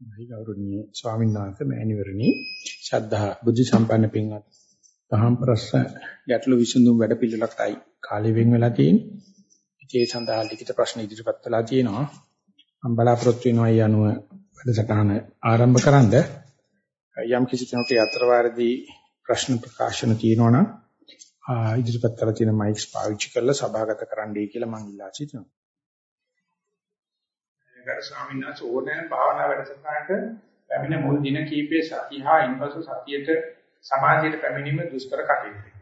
මයි ගෞරවනීය ස්වාමීන් වහන්සේ මෑණිවරණි ශ්‍රද්ධා බුද්ධ සම්පන්න පින්වත් පහම් ප්‍රශ්න ගැටළු විසඳුම් වැඩ පිළිවෙලකටයි කාලය වෙන් වෙලා තියෙන්නේ. ඒ සඳහා ලිඛිත ප්‍රශ්න ඉදිරිපත් කළා තියෙනවා. මම බලාපොරොත්තු වෙනවා ඒ අනුව වැඩසටහන ආරම්භ කරන්න. යම් කිසි කෙනෙකුට අතර වාරදී ප්‍රශ්න ප්‍රකාශන තියෙනවා නම් ඉදිරිපත් කරලා තියෙන මයික්ස් පාවිච්චි කරලා සභාගත කරන්නයි කියලා මම ඉල්ලා සිටිනවා. ගරු ස්වාමීන් වහන්සේ ඕනෑම භාවනා වැඩසටහනක පැමිණ මුල් දින කීපයේ සතිය හා ඉන්පසු සතියට සමාධියට පැමිණීම දුෂ්කර කටයුතුයි.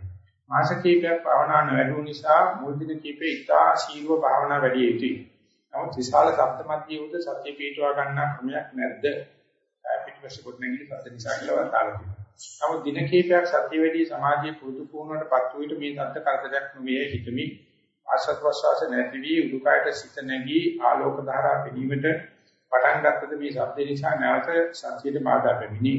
මාස කීපයක් භාවනා නොවැළු නිසා මුල් දින කීපයේ ඉතා සීලව භාවනා වැඩි යුතුයි. නමුත් විශාල සත්‍යමත්ය උද සතිය පිටවා ගන්න ක්‍රමයක් නැද්ද? පිටිපස්සේ කොට නැගිලි සත්‍ය නිසා කියලා වතාලා තියෙනවා. නමුත් දින කීපයක් සතිය වැඩි සමාධිය පුරුදු පුහුණුවට පත් වූ විට මේ සත්‍ය කරදරයක් නොවේ හිතමි. ආශ්‍රත් ප්‍රසවාස නැති වී උඩුකයට සිත නැගී ආලෝක ධාරා පිළිවෙට පටන් ගත්තද මේ ශබ්ද නිසා නැවත සතියට බාධා වෙමිනි.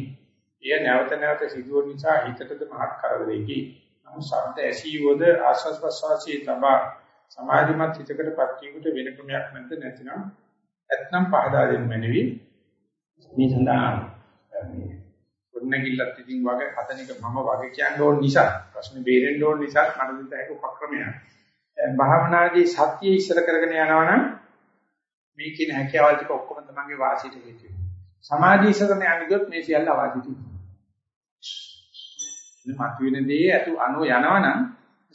එය නැවත නැවත සිදුවන නිසා හිතටද මහත් කරදරයකි. නමුත් ශබ්ද ඇසීවද ආශ්‍රත් ප්‍රසවාසයේ තබා සමාධිමත් හිතකට පත්වීමට වෙන ක්‍රමයක් නැද්ද නැතිනම් ඇත්නම් පහදා දෙන්න මැනවි. මේ සඳහා මේ ගොඩනැගිල්ලත් ඉතින් වගේ හතන එක මම වගේ කියන්න ඕන නිසා ප්‍රශ්නේ බේරෙන්න ඕන නිසා මට දෙන්න හැක උපක්‍රමයක්. භාවනාදී සත්‍ය ඉස්සර කරගෙන යනවනම් මේ කියන හැකියාවල් ටික ඔක්කොම තමන්ගේ වාසියට හේතු වෙනවා. සමාධි ඉස්සර කරන යනකොත් මේ සියල්ල අවාසිත වෙනවා. මේ මතුවෙන දේ අතු අනෝ යනවනම්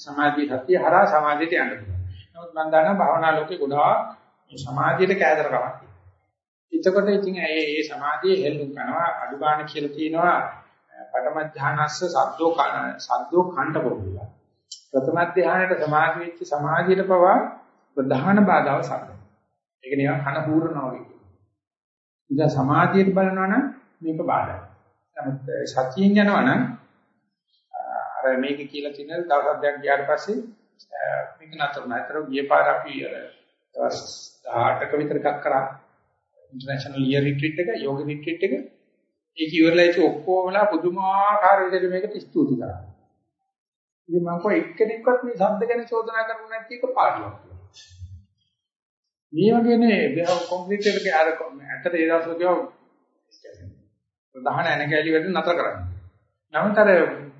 සමාධි සත්‍ය හරහා සමාධියට යන්න පුළුවන්. නමුත් මම දන්නවා භාවනා ලෝකේ ගොඩාක් මේ සමාධියට කෑදරකමක් තියෙනවා. එතකොට ඉතින් ඒ ඒ සමාධිය හෙල්ලුම් කරනවා අඩු ගන්න කියලා කියනවා පඨම ධානස්ස සද්දෝ සද්දෝ කණ්ඩ බෝධිලා. ප්‍රථම ධානයට සමාධි වෙච්ච සමාධියට පවා ප්‍රධාන බාධාව සද්ද. ඒක නිකන් කන පූර්ණනවා වගේ. ඉතින් සමාධියට බලනවා නම් මේක බාධායි. නමුත් සතියෙන් යනවා නම් අර මේක කියලා තියෙන දවස් දෙකක් ගියාට පස්සේ මේක නතර නතර ගිය පාර අපි දවස් 18ක විතර එකක් කරා ඉන්ටර්නැෂනල් ඉයර් රිට්‍රීට් එක යෝග රිට්‍රීට් එක ඒක ඉවරලා ඉති ඔක්කොමලා පුදුමාකාර විදිහට මේකට ස්තුති කරා. ඉතින් මම කො එක්කෙනෙක්වත් මේ ශබ්ද ගැන චෝදනා කරුනේ නැති එක පාඩුවක්. මේ වගේනේ බෙහ කොන්ක්‍රීට් එකේ අර ඇත්තට ඒ දවස්වල කියව ප්‍රධාන ඇනකැලි වැඩ නතර කරන්නේ. නමුත් අර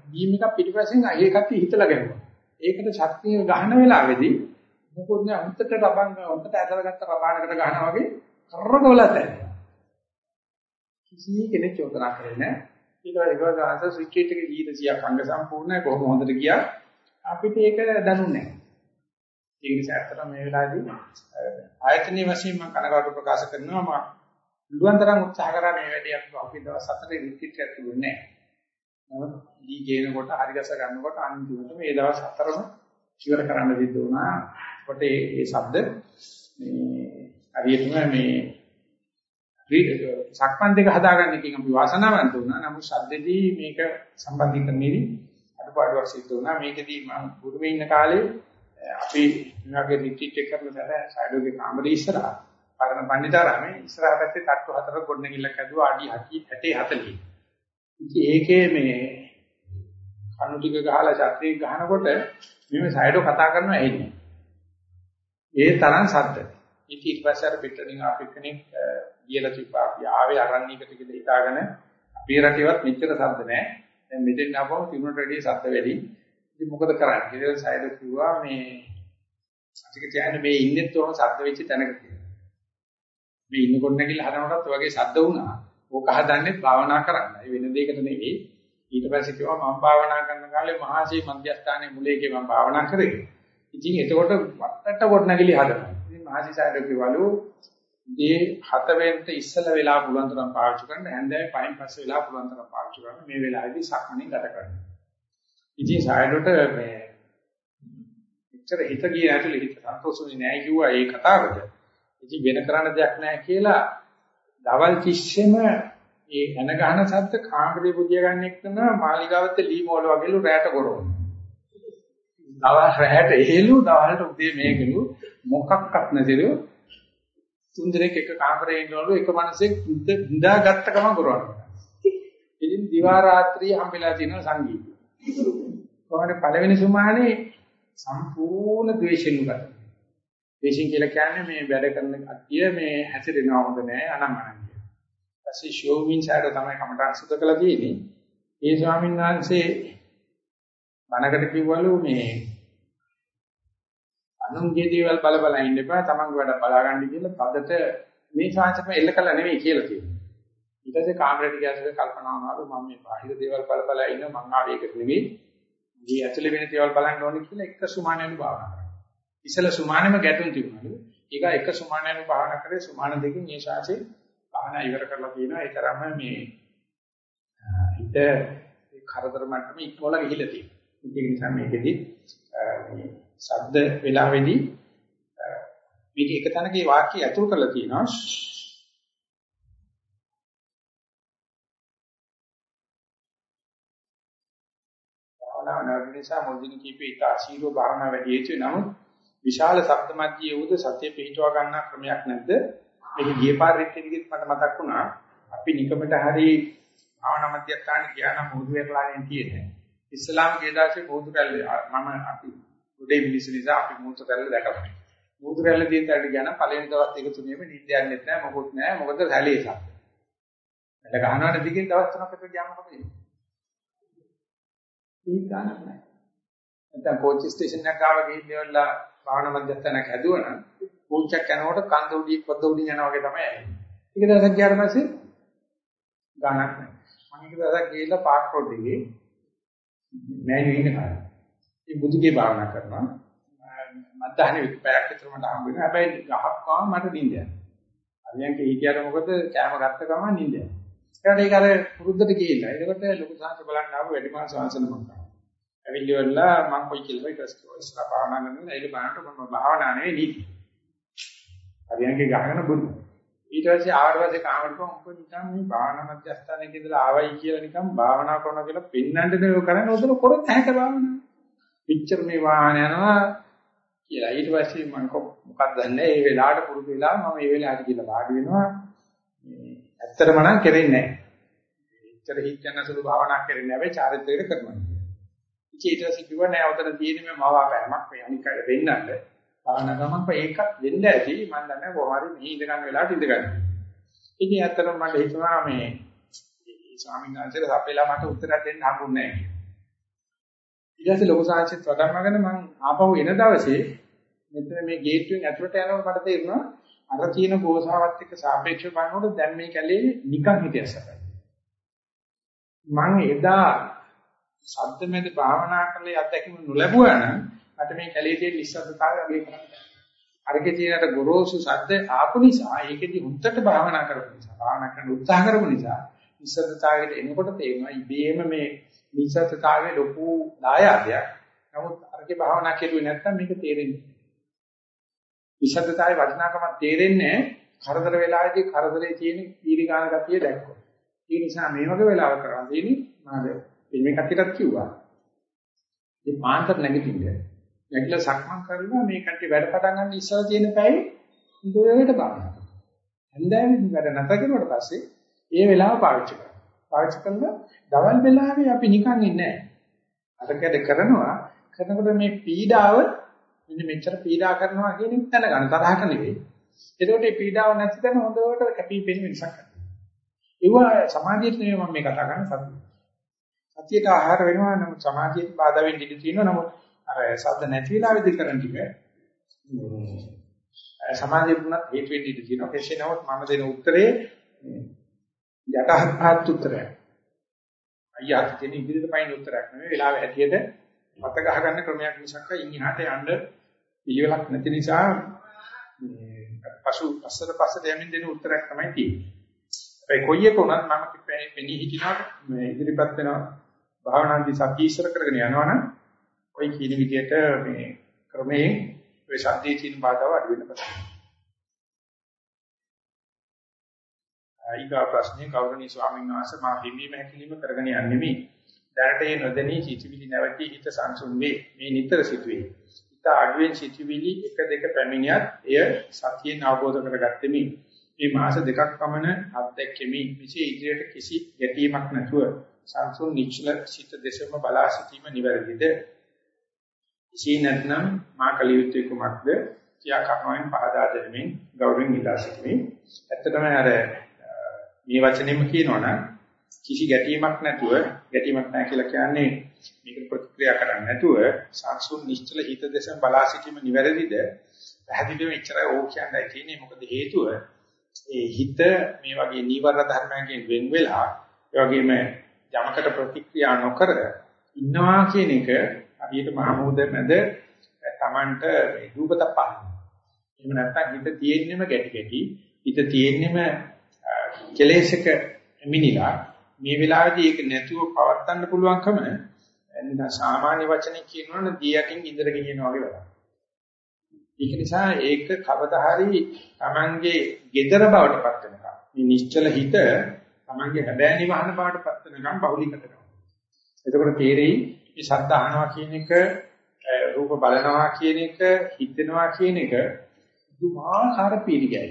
බීම් එක පිටිපස්සෙන් ඒ කට්ටිය හිතලා ගැහුවා. ඒකට ශක්තිය ගහන වෙලාවේදී මොකොත් නෑ උන්ටට රබන් උන්ටට ඇදලා ගත්ත රබානකට ගහනවා වගේ කරකවලා තැන්නේ. කිසි කෙනෙක් චෝදනා කරන්නේ නෑ. ඊට පස්සේ ඒක ගාස ස්විච් එකේ 100ක් අංග සම්පූර්ණයි කොහොම හොඳට ගියා අපිට ඒක දැනුන්නේ නැහැ. ඒ නිසා ඇත්තට මේ වෙලාවේදී ආයතනීය වශයෙන් මම කනගාටු ප්‍රකාශ කරනවා මම පුළුවන් තරම් උත්සාහ කරා මේ වැඩේ අපි අපි දවස් හතරේ රිට්‍රීට් එකක් තිබුණේ නැහැ. නමුත් දී ගේනකොට හරිගස ගන්නකොට අන්තිමට මේ දවස් හතරම ඉවර කරන්න සිද්ධ වුණා. කොට ඒ ඒ શબ્ද මේ හරියටම මේ සක්මන් දෙක හදාගන්න එකෙන් අපි වාසනාවන්ත වුණා. නමුත් ශබ්දෙදී මේක සම්බන්ධීකරණයේදී අඩුපාඩුවක් සිද්ධ වුණා. මේකදී මම පුරුමේ ඉන්න කාලේ අපි මෙයාගේ රිට්‍රීට් එක කරන දර සයිඩෝගේ කාමරේ ඉස්සරහා පරණ පණ්ඩිතාරාමේ ඉස්සරහා පැත්තේ තට්ටු හතරක් ගොඩනගිල්ලක් ඇදුවා අඩි 60 40. ඉතින් ඒකේ මේ කණු ටික ගහලා ඡත්‍රී ගහනකොට මෙමෙ සයිඩෝ කතා කරනවා ඇහෙන්නේ. ඒ තරම් සද්ද. ඉතින් ඊට පස්සේ අර පිටරින් ආපු කෙනෙක් කියලා තිබ්බා අපි ආවේ අරණ්‍යයකට කියලා හිතාගෙන අපේ රටේවත් මෙච්චර සද්ද නැහැ. දැන් මෙතෙන් ආවම තිබුණට වැඩිය සද්ද වැඩි. ඉතින් මොකද කරන්නේ කියලා සයිඩෝ කිව්වා මේ අතික තියන්නේ මේ ඉන්නෙත් උන සද්ද වෙච්ච තැනක කියලා. මේ ඉන්නකොට නැගිලා හදනකොටත් ඔයගේ සද්ද වුණා. ඕක හදන්නේ භාවනා කරන්න. ඒ වෙන දෙයකට නෙවෙයි. ඊට පස්සේ කිව්වා මම භාවනා කරන කාලේ මහසී මධ්‍යස්ථානයේ මුලේකේ මම භාවනා කරේ. ඉතින් එතකොට වටට කොට නැගිලි හදනවා. ඉතින් මහසී සයිඩෝ කිව්වලු මේ හත වෙනට ඉස්සලා වෙලා පුළුවන් තරම් පාවිච්චි කරන්න හැන්දෑවේ පහින් පස්සේ වෙලා පුළුවන් තරම් පාවිච්චි කරන්න මේ වෙලාවේදී සක්මණේ ගත කරන්න. ඉතින් සායලට මේ එච්චර හිත ගියේ නැතුළු හිත සන්තෝෂුනේ නැහැ කිව්වා ඒ කතාවට. ඉතින් වෙන කරන්න දෙයක් නැහැ කියලා දවල් කිස්සෙම ඒ එන ගහන සද්ද කාමරේ පුදිය ගන්න එක්කන මාලිගාවත් ලී මෝල වගේලු රැට කරවන. දවල් රැට එහෙලු දවල්ට උදේ මේකලු මොකක්වත් නැතිලු තුන් දිනක් එක කාමරේ ඉන්නවලු එක මිනිහෙක් හිඳාගත්ත ගමන් කරවනවා. ඉතින් දිවා රාත්‍රිය හම්බෙලා තියෙන සංගීතය. කොහොමද පළවෙනි සුමානේ සම්පූර්ණ ද්වේෂෙන් උගත. ද්වේෂෙන් කියලා කියන්නේ මේ වැඩ කරන කට්ටිය මේ හැසිරෙනව හොඳ නැහැ අනම්මනම් කියන. පස්සේ ෂෝමින් සාර තමයි කමටහන් සුද්ධ කළා තියෙන්නේ. ඒ ස්වාමීන් වහන්සේ බණකට කිව්වලු මේ අනුන්ගේ දේවල් බල බල ඉන්න එපා තමන්ගේ වැඩ බලාගන්න කියලා පදට මේ ශාංශම එල්ල කළා නෙවෙයි කියලා තියෙනවා. ඊට පස්සේ කාමරේට ගියාට කල්පනා වුණාලු මම මේ බාහිර දේවල් බල බල ඉන්න මං ආවේ ඒක නෙවෙයි. මේ ඇතුලේ වෙන දේවල් බලන්න ඕනේ කියලා එක සුමානෙන් භාවනා කරා. ඉසල සුමානෙම ගැටුම් තිබුණලු. ඊගා එක සුමානෙන් භාවනා කරේ සුමාන දෙකකින් මේ ශාංශේ භාවනා ඉවර කරලා තියෙනවා. ඒ තරම්ම මේ හිත කරදර මට්ටමේ ඉක්මවල ගිහිල්ලා තියෙනවා. ඒක නිසා මේකෙදි මේ ශබ්ද වෙලාවේදී මේක එක තැනකේ වාක්‍ය ඇතුල් කරලා තියෙනවා. භාවනාව නැවත නිසා මුල්දින කීපේ ඊට ආශීර්ව භාවනාව වැඩි හේතු නමුත් විශාල ශබ්ද මැදියේ උද සත්‍ය පිහිටවා ගන්න ක්‍රමයක් නැද්ද? මේක ගිය පාරෙත් ඉදිරියට මට මතක් වුණා. අපි නිකමට හරි භාවනා මධ්‍යස්ථාන ගියා නම් මුහුදු වෙරළාගෙන තියෙන්නේ. ඉස්ලාම් ගිය දාසේ මුහුදු කල්ලේ මම අපි උදේ මිනිස්සු නිසා අපි මුහුදු කල්ලේ දැකලා. මුහුදු කල්ලේ තියෙන තැනට ගියා නම් පළවෙනි දවස් දෙක තුනේම නිින්ද යන්නෙත් නැහැ මොකොත් නැහැ මොකද හැලේ සද්ද. එළ ගහනවට දිගින් දවස් තුනකට ගියාම මොකද වෙන්නේ? ඒක ගන්නක් නැහැ. නැත්නම් කෝච් ස්ටේෂන් එකක් ගාව ගිහින් ඉවරලා භාවනා මධ්‍යස්ථානයක් හැදුවනම් කෝච් එක යනකොට කන්ද උඩින් පොද්ද උඩින් යනවා වගේ තමයි යන්නේ. ටික දවසක් ගියාට පස්සේ ගානක් නැහැ. මම එක දවසක් ගිහිල්ලා පාක් රෝඩ් එකේ මෑණියෝ ඉන්න කාලේ. මේ බුදුගේ භාවනා කරනවා. මත්දහනේ විපයක් විතර මට හම්බ වෙනවා. හැබැයි ගහක්වා මට නිින්ද යනවා. අරියන්ක හිටියට මොකද කැම ගත්ත ගමන් නිින්ද යනවා. ඒකට ඒක අර පුරුද්දට ගිහිල්ලා. ඒකට ලොකු සංස බලන්න ආව වැඩිමහල් සංසන මම කරා. ඇවිල්ලි වෙලා මම කොයි කියලා ඊට පස්සේ භාවනා කරනවා. ඒක බලනකොට මම භාවනා නෙවෙයි නීති. අරියන්ක ගහගෙන බුදු. ඊට පස්සේ ආවට පස්සේ කාමරට උඹ නිකන් මේ භාවනා මධ්‍යස්ථානයේ ඉඳලා ආවයි කියලා නිකන් භාවනා කරනවා කියලා පෙන්වන්නද නේ කරන්නේ ඔතන කරොත් ඇහැට භාවනා. පිච්චර මේ වාහන යනවා කියලා. ඊට පස්සේ මම මොකක්ද දන්නේ මේ වෙලාවට පුරුදු වෙලා මම මේ වෙලාවට කියලා වාඩි වෙනවා. මේ ඇත්තටම නම් කරෙන්නේ නැහැ. ඉච්ඡර හිත යන සුළු භාවනා කරන්නේ නැහැ චාරිත්‍රයට කරනවා. ඊට පස්සේ කිව්වා නෑ ඔතන තියෙන්නේ මේ මවාපෑමක් මේ අනික් අය වෙන්නන්නේ. භාවනා ගමන් ඒකත් වෙන්න ඇති මම දන්නේ කොහොම හරි මෙහි ඉඳ ගන්න වෙලාවට ඉඳ ගන්න. ඉතින් ඇත්තටම මට හිතුණා මේ ස්වාමීන් වහන්සේට අපේලා මට උත්තරයක් දෙන්න හම්බුන්නේ නැහැ. ඊට පස්සේ ලොකු සාංශිත් වඩම්මගෙන මම ආපහු එන දවසේ මෙතන මේ ගේට්ටුවෙන් ඇතුළට යනකොට මට තේරුණා අර තියෙන ගෝසාවත් එක්ක සාපේක්ෂව බලනකොට දැන් මේ කැලේ නිකන් හිටියසයි. මම එදා ශබ්ද මැද භාවනා කරලා අත්දැකීම නොලැබුවා නම් මට මේ කැලේ තියෙන නිස්සද්දතාවය අගය කරන්න බැහැ. අරකේ තියෙනට ගොරෝසු ශබ්ද ආපු නිසා ඒකෙදි හුත්තට භාවනා කරපු නිසා භාවනා කරන්න උත්සාහ කරපු නිසා නිස්සද්දතාවයට එනකොට තේරෙනවා ඉබේම මේ නිස්සද්දතාවයේ ලොකු දායාදයක්. නමුත් අරකේ භාවනා කෙරුවේ නැත්නම් මේක තේරෙන්නේ නැහැ. නිස්සද්දතාවයේ වටිනාකම තේරෙන්නේ කරදර වෙලාවේදී කරදරේ තියෙන පීරිගාන ගතිය දැක්කොත්. ඒ නිසා මේ වගේ වෙලාවක කරන් දෙන්නේ මාද මේ කට්ටියටත් කිව්වා. මේ පාන්තර නැගිටින්න. නැගිටලා සක්මන් කරලා මේ කට්ටිය වැඩ පටන් ගන්න ඉස්සලා තියෙන පැයි ඉඳුරේට බලනවා. හන්දෑවේ වැඩ නැතර කරුවට පස්සේ ඒ වෙලාව පාවිච්චි කරනවා. පාවිච්චි කරලා දවල් වෙලාවේ අපි නිකන් ඉන්නේ නැහැ. අරකඩ කරනවා කරනකොට මේ පීඩාව මෙන්න මෙච්චර පීඩා කරනවා කියන එක දැනගන්න තරහට නෙවෙයි. එතකොට මේ පීඩාව නැති තැන හොඳට කැපී පෙනෙන නිසා කරනවා. ඒවා සමාධියට නෙවෙයි මම මේ කතා කරන්නේ සතිය. සතියට ආහාර වෙනවා නමුත් සමාධියට බාධා වෙන්න ඉඩ තියෙනවා නමුත් අර සද්ද නැති වෙලාවෙදි කරන ටික සමාධියට උනත් හේතු වෙන්න ඉඩ තියෙනවා. කෙසේ නමුත් මම දෙන උත්තරේ යටහත් උත්තරයක්. අයියා දෙන ඉදිරියට පයින් උත්තරයක් නෙවෙයි වෙලාව හැටියට මත ගහ ගන්න ක්‍රමයක් මිසක් ඉන් එහාට යන්න පිළිවෙලක් නැති නිසා මේ පසු පස්සට පස්සට යමින් දෙන උත්තරයක් තමයි තියෙන්නේ. ඒ කොයි එක උනත් මම පෙනී හිටිනවා මේ ඉදිරිපත් වෙන භාවනාන්ති සතිය ඉස්සර කරගෙන යනවනම් ඔය කියන විදිහට මේ ක්‍රමයෙන් ඔය සතියේ තියෙන බාධාව අඩු වෙන්න පටන් ඊගා ප්‍රශ්නේ ගෞරවනීය ස්වාමීන් වහන්සේ මා හිමීම හැකිලිම කරගෙන යන්නේ දැනට ඒ නොදෙනී සිටිවිලි නැවතී හිත සංසුන් වේ. මේ නිතර සිටුවේ. හිත අඩුවෙන් සිටිවිලි එක දෙක පැමිණියත් එය සතියෙන් අවබෝධ කරගත්තෙමි මේ මාස දෙකක් පමණ අත්දැකෙමි මෙසේ ඉදිරියට කිසි ගැටීමක් නැතුව සංසුන් නිශ්චල සිත දෙසම බලා සිටීම නිවැරදිද? එසේ නැත්නම් මා කල යුත්තේ කුමක්ද? කියා කර්මයෙන් පහදා දෙමින් ගෞරවයෙන් ඉලා සිටිමි. ඇත්තටම අර මේ වචනේම කියනවනම් කිසි ගැටීමක් නැතුව ගැටීමක් නැහැ කියලා කියන්නේ මේකට ප්‍රතික්‍රියා කරන්නේ නැතුව සංසුන් නිශ්චල හිත දෙස බලා සිටීම නිවැරදිද පැහැදිලිව ඉච්චරයි ඕක කියන්නයි තියෙන්නේ මොකද හේතුව ඒ හිත මේ වගේ නීවරණ ධර්මයන්ගෙන් වෙන් වෙලා ඒ වගේම යමකට ප්‍රතික්‍රියා නොකර ඉන්නවා කියන එක හරියට මහමෝද මැද Tamanට මේ රූපත පාන. එහෙම නැත්නම් හිත තියෙන්නෙම ගැටි ගැටි හිත තියෙන්නෙම කෙලෙසක මිනිලා මේ වෙලාවේදී ඒක නැතුව පවත්වන්න පුළුවන්කම නිකන් සාමාන්‍ය වචනේ කියනවනම් දී යටින් ඉඳලා ගෙනියනවා වගේ වැඩක්. ඒක නිසා ඒක කවදා හරි Tamange gedara බවට පත් වෙනවා. මේ නිශ්චල හිත Tamange හැබෑ නිවහන බවට පත් වෙනකම් බහුලීකත කරනවා. එතකොට තේරෙයි මේ ශබ්ද අහනවා කියන එක රූප බලනවා කියන එක හිතෙනවා කියන එක දුමාකාර පීඩිකයි.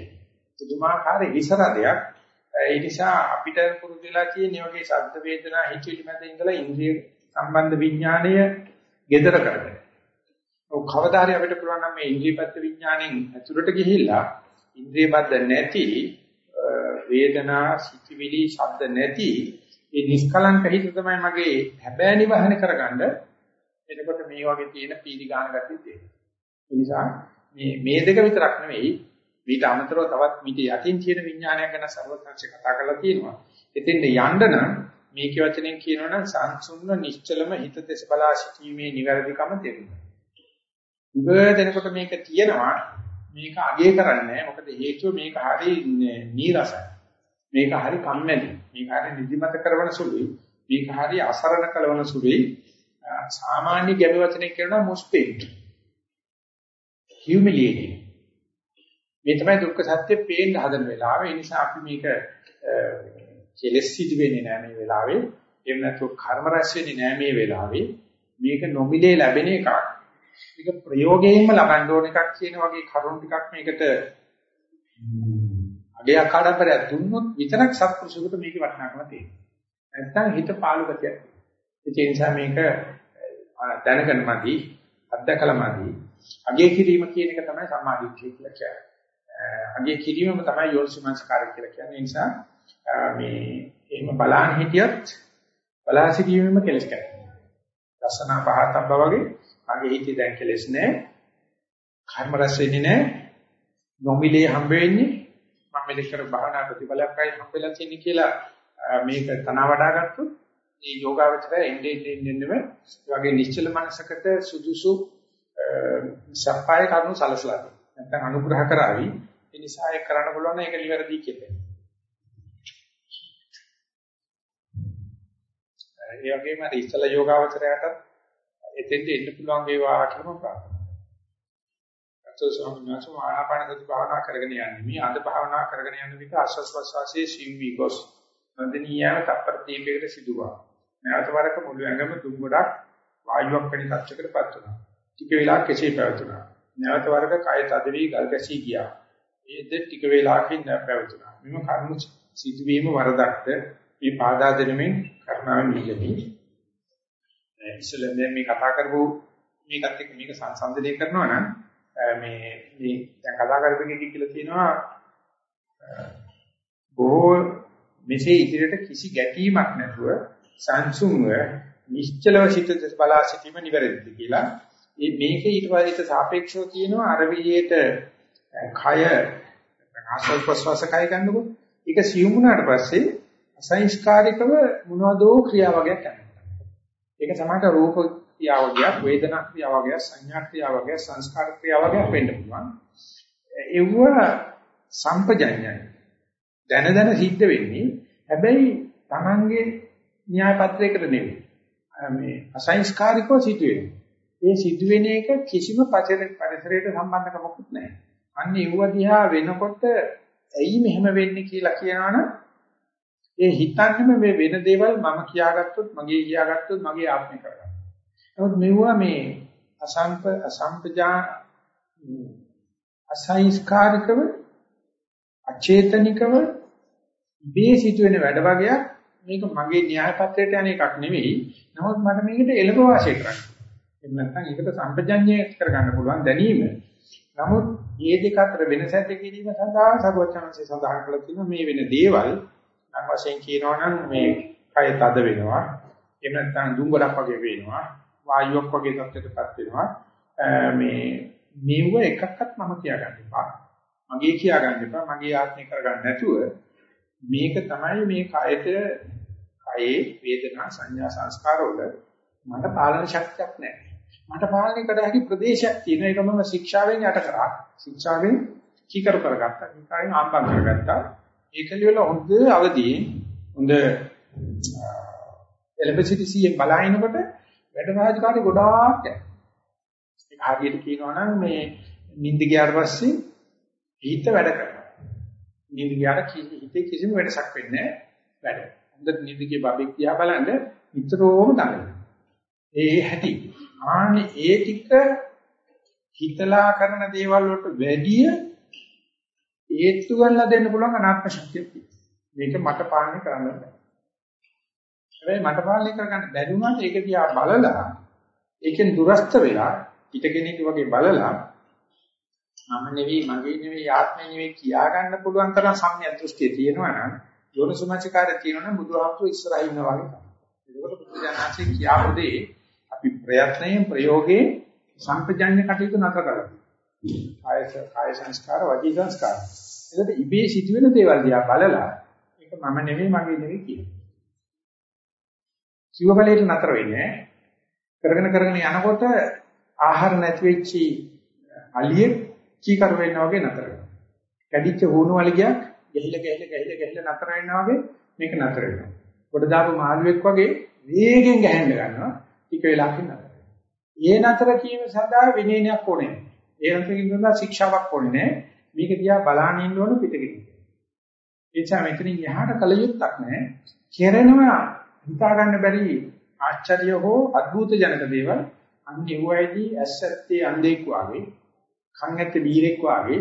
දුමාකාර ඉසරදයක්. ඒ නිසා අපිට පුරුදු වෙලා තියෙන වගේ ශබ්ද වේදනා හිතවිලි මැද ඉඳලා ඉන්ද්‍රිය සම්බන්ධ විඥාණය gedara කරගන්න. ඔව් කවදා හරි අපිට පුළුවන් නම් මේ ඉන්ද්‍රියපත් විඥාණයෙන් ඇතුළට ගිහිල්ලා ඉන්ද්‍රියපත් නැති වේදනා සිතිවිලි ශබ්ද නැති ඒ නිෂ්කලංක හිත තමයි මගේ හැබෑ නිවහන කරගන්න එතකොට මේ වගේ තියෙන පීඩි ගන්න ගැටි තියෙනවා ඒ නිසා මේ මේ දෙක විතරක් නෙවෙයි ඊට අමතරව තවත් මිට යටින් තියෙන විඥානයක් ගැන සර්වඥාන්සේ කතා කරලා තියෙනවා. එතෙන්ද යන්න නම් මේකේ වචනෙන් කියනවනම් සංසුන්ව නිශ්චලම හිත දෙස බලා සිටීමේ නිවැරදිකම තේරෙනවා උගදෙනකොට මේක තියෙනවා. මේක අගේ කරන්නේ මොකද හේතුව මේක හරි නීරසයි. මේක හරි කම්මැලි. මේක හරි නිදිමත කරන සුළුයි. මේක හරි අසරණ කලවන සුළුයි. සාමාන්‍ය ගැමි වචනේ කියනවා මුස්පෙක්ට් humiliating. මේ තමයි දුක්ඛ සත්‍ය පේන්න හදන වෙලාව. ඒ නිසා අපි මේක කෙලෙස් සිදු වෙන්නේ නැහැ මේ වෙලාවේ. එහෙම නැත්නම් කර්ම රැස් වෙන්නේ නැහැ මේ වෙලාවේ. මේක නොමිලේ ලැබෙන එකක්. මේක ප්‍රයෝගයෙන්ම ලබන්න ඕන එකක් කියන වගේ කරුණු ටිකක් මේකට අගයක් ආඩම්බරයක් දුන්නොත් විතරක් සත්පුරුෂයෙකුට මේකේ වටිනාකම තියෙනවා. නැත්නම් හිත පාළු ගතියක් ඒ නිසා මේක දැනගෙන මදි අත්දකලා මදි. අගය කිරීම කියන එක තමයි සම්මාදිට්ඨිය කියලා කියන්නේ අගය කිරීමම තමයි යෝනිසමස්කාරය කියලා කියන්නේ ඒ නිසා මේ එහෙම බලන්න හිටියත් බලා සිටීමෙම කෙලස් කරනවා දසනා පහතබ්බ වගේ මගේ හිතේ දැන් කෙලස් නැහැ. කර්ම රැස් වෙන්නේ නැහැ. නොමිලේ හම්බ වෙන්නේ මම මෙලෙ කර භාවනා ප්‍රතිඵලයක්යි හම්බෙලා තියෙන්නේ කියලා මේක තන වඩා ගත්තොත් මේ යෝගාවචරය එන්නේ එන්නේ එන්නේම වගේ නිශ්චල මනසකට සුදුසු සප්පාය කරුණු සලසලා දෙනවා. නැත්නම් අනුග්‍රහ කරાવી. ඒ නිසා ඒක කරන්න පුළුවන් නම් ඒක නිවැරදි කියලා. ඒ වගේම ඉස්සල යෝගාවචරයටත් එතෙන්ට එන්න පුළුවන් වේවා කියලා මම ප්‍රාර්ථනා කරනවා. අතෝ ස්වාමීන් වහන්සේ ආනාපාන සති භාවනා කරගෙන යන්නේ. මේ අද භාවනා කරගෙන යන විට ආස්වාස් ප්‍රස්වාසයේ සිව්වි ගොස් නන්දනීයව තප්පර දීපයකට සිදුවා. නැවත වරක මුළු ඇඟම දුම් ගොඩක් වායුවක් වැනි තත්යකටපත් වුණා. ටික වෙලාවක් කෙසේ පැවතුණා. නැවත වරක කය තද වී ගල් ගැසී ගියා. ඒද ටික වෙලාවකින් පැවතුණා. මෙම කර්ම සිදුවීම වරදක්ද මේ පාදා දෙනමින් කර්ණාවෙන් නිගමි. ඉස්සෙල්ලා දැන් මේ කතා කරපු මේකත් එක්ක මේක සංසන්දනය කරනවා නම් මේ මේ දැන් කතා කරපෙකේ කියලා තියෙනවා බොහෝ මෙසේ ඉදිරියට කිසි ගැටීමක් නැතුව සංසුන්ව නිශ්චලව සිට බලා සිටීම නිවැරදිද කියලා. මේ මේකේ ඊට පස්සේ සාපේක්ෂව කියනවා අර විදියට කය ආශ්වාස ප්‍රශ්වාස කය ගන්නකො ඒක සියුම් වුණාට පස්සේ අසංස්කාරිකව මොනවදෝ ක්‍රියා වගේක් කරනවා. ඒක සමහරට රූප ක්‍රියාවලියක්, වේදනා ක්‍රියාවලියක්, සංඥා ක්‍රියාවලියක්, සංස්කාර ක්‍රියාවලියක් වෙන්න පුළුවන්. ඒව සම්පජඤ්ඤයි. දැන දැන සිද්ධ වෙන්නේ හැබැයි Tamange න්‍යාය පත්‍රයකට නෙවෙයි. මේ අසංස්කාරිකව සිදුවෙන්නේ. ඒ සිදුවෙන එක කිසිම පරිසරයට සම්බන්ධකමකුත් නැහැ. අන්න ඒව දිහා වෙනකොට ඇයි මෙහෙම වෙන්නේ කියලා කියනවනම් ඒ හිතන්නේම මේ වෙන දේවල් මම කියාගත්තොත් මගේ කියාගත්තොත් මගේ ආත්මය කරගන්න. නමුත් මෙවුවා මේ අසංප අසම්පජා අසංස්කාරිකව අචේතනිකව මේ සිදුවෙන වැඩ වගේක් මේක මගේ න්‍යාය පත්‍රයට යන එකක් නෙවෙයි. නමුත් මට මේකට එළඹ වාසය කරන්න. එහෙම නැත්නම් ඒකට සම්පජඤ්ඤය කරගන්න පුළුවන් දැනීම. නමුත් මේ දෙක අතර වෙනස ඇති කිරීම සඳහා සර්වචනන්සේ සඳහන් කළ තියෙනවා මේ වෙන දේවල් වශයෙන් කියනවනම් මේ කය තද වෙනවා. එහෙම නැත්නම් දුම්බරක් වගේ වෙනවා. වායුවක් වගේ තත්ත්වයකටපත් වෙනවා. මේ මේව එකක්වත් මම කියාගන්න එපා. මගේ කියාගන්න එපා. මගේ ආත්මය කරගන්න නැතුව මේක තමයි මේ කයට කයේ වේදනා සංඥා සංස්කාර වල මට පාලන ශක්තියක් නැහැ. මට පාලනය කර හැකි ප්‍රදේශයක් තියෙන එක මම ශික්ෂාවෙන් යට කරා. ශික්ෂාවෙන් කීකරු කරගත්තා. කීකරෙන් ආම්බම් කරගත්තා. ඒකලි වල හොඳ අවදී හොඳ එලෙබසිටිසියෙන් බලහිනකොට වැඩ රාජකාරී ගොඩාක් ඒක හරියට කියනවා නම් මේ නිින්ද ගියාට පස්සේ හිත වැඩ කරනවා. නිින්ද ගියාට හිතේ කිසිම වෙනසක් වෙන්නේ නැහැ වැඩ. හොඳට නිින්ද ගිය බබෙක් දිහා බලන්න නිතරම දඟලනවා. ඒ හැටි. ආනේ ඒ ටික හිතලා කරන දේවල් වලට වැඩිය ඒත්තු ගන්නලා දෙන්න පුළුවන් අනාත්ම ශක්තියක් තියෙනවා. මේක මට පාලනය කරන්න බෑ. හැබැයි මට පාලනය කරගන්න බැරි වුණාට ඒක දිහා බලලා ඒකෙන් දුරස්ත වෙලා පිටකෙනෙක් වගේ බලලා මම නෙවෙයි මගේ නෙවෙයි ආත්මය නෙවෙයි කියා ගන්න පුළුවන් තරම් සම්‍යක් දෘෂ්ටිය තියෙනවා නම් යෝනිසුමචකාරය තියෙනවා නම් බුදුහාමුදුරු ඉස්සරහින් ඉන්නවා වගේ තමයි. ඒකට බුදුජානනාංශේ කියාපු දේ අපි ප්‍රයත්නයෙන් ප්‍රයෝගයෙන් සම්පජඤ්ඤ කටයුතු නැතර කරලා. කාය කාය සංස්කාර වචී සංස්කාර. ඒකට ඉබේ සිදුවෙන දේවල් දිහා බලලා ඒක මම නෙවෙයි මගේ නෙවෙයි කියනවා. කිව්ව බලයට නතර වෙන්නේ කරගෙන කරගෙන යනකොට ආහාර නැති වෙච්චි අලියෙක් කීකර වෙනවා වගේ නතර වෙනවා. කැඩිච්ච වුණු වලිගයක් ගහිලා ගහිලා ගහිලා ගහිලා නතර වෙනවා වගේ මේක නතර වෙනවා. කොට දාපු මාළුවෙක් වගේ වේගෙන් ගහන්න ගන්නවා. ටික වෙලාවකින් නතර වෙනවා. ඒ නතර කීම සඳහා විනයනයක් ඕනේ නැහැ. ඒ නතර කීම සඳහා ශික්ෂාවක් ඕනේ නැහැ. මේක දිහා බලාගෙන ඉන්න ඕන පිටකින්. ඒ නිසා මෙතනින් යහට කල යුත්තක් නැහැ. කෙරෙනවා හිතා ගන්න බැරි ආශ්චර්ය හෝ අద్భుත ජනක දේවල් අන්‍යවයිදී ඇස්සත්තේ අන්දේක් වාගේ කන් ඇත්තේ බීරෙක් වාගේ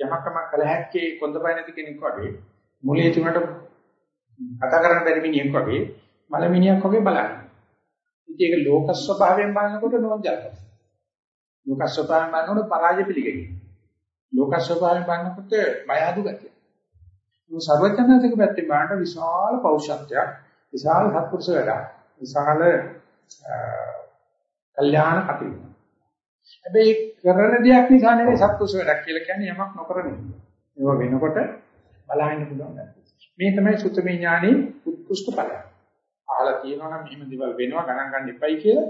යමකම කල හැක්කේ කොන්දපය නැති කෙනෙක් වගේ මුලේ තුනට කතා කරන්න බැරි මිනිහෙක් වගේ මල මිනිහක් වගේ බලන්න. ඉතින් ඒක ලෝක ස්වභාවයෙන් බලනකොට නෝන්ජල්ක. ලෝක ස්වභාවයෙන් බලනකොට පරාජය පිළිගැනීම. ලෝක ස්වභාවයෙන් බලනකොට බය අඩු ගතිය. මේ සර්වඥාතික පැත්තෙන් බලනකොට විශාල පෞෂත්වයක්, විශාල සත්පුරුෂ වැඩක්, විශාල කල්යාණ කටයුතු. හැබැයි කරන දෙයක් නිසා නෙවෙයි සත්පුරුෂ වැඩක් කියලා කියන්නේ යමක් නොකරන එක. ඒවා වෙනකොට බලහින්න පුළුවන් ගැටි. මේ තමයි සුතමේ ඥානෙ උත්කෘෂ්ඨ ඵලය. අහලා තියෙනවා නම් මෙහෙම දේවල් වෙනවා ගණන් ගන්න එපයි කියලා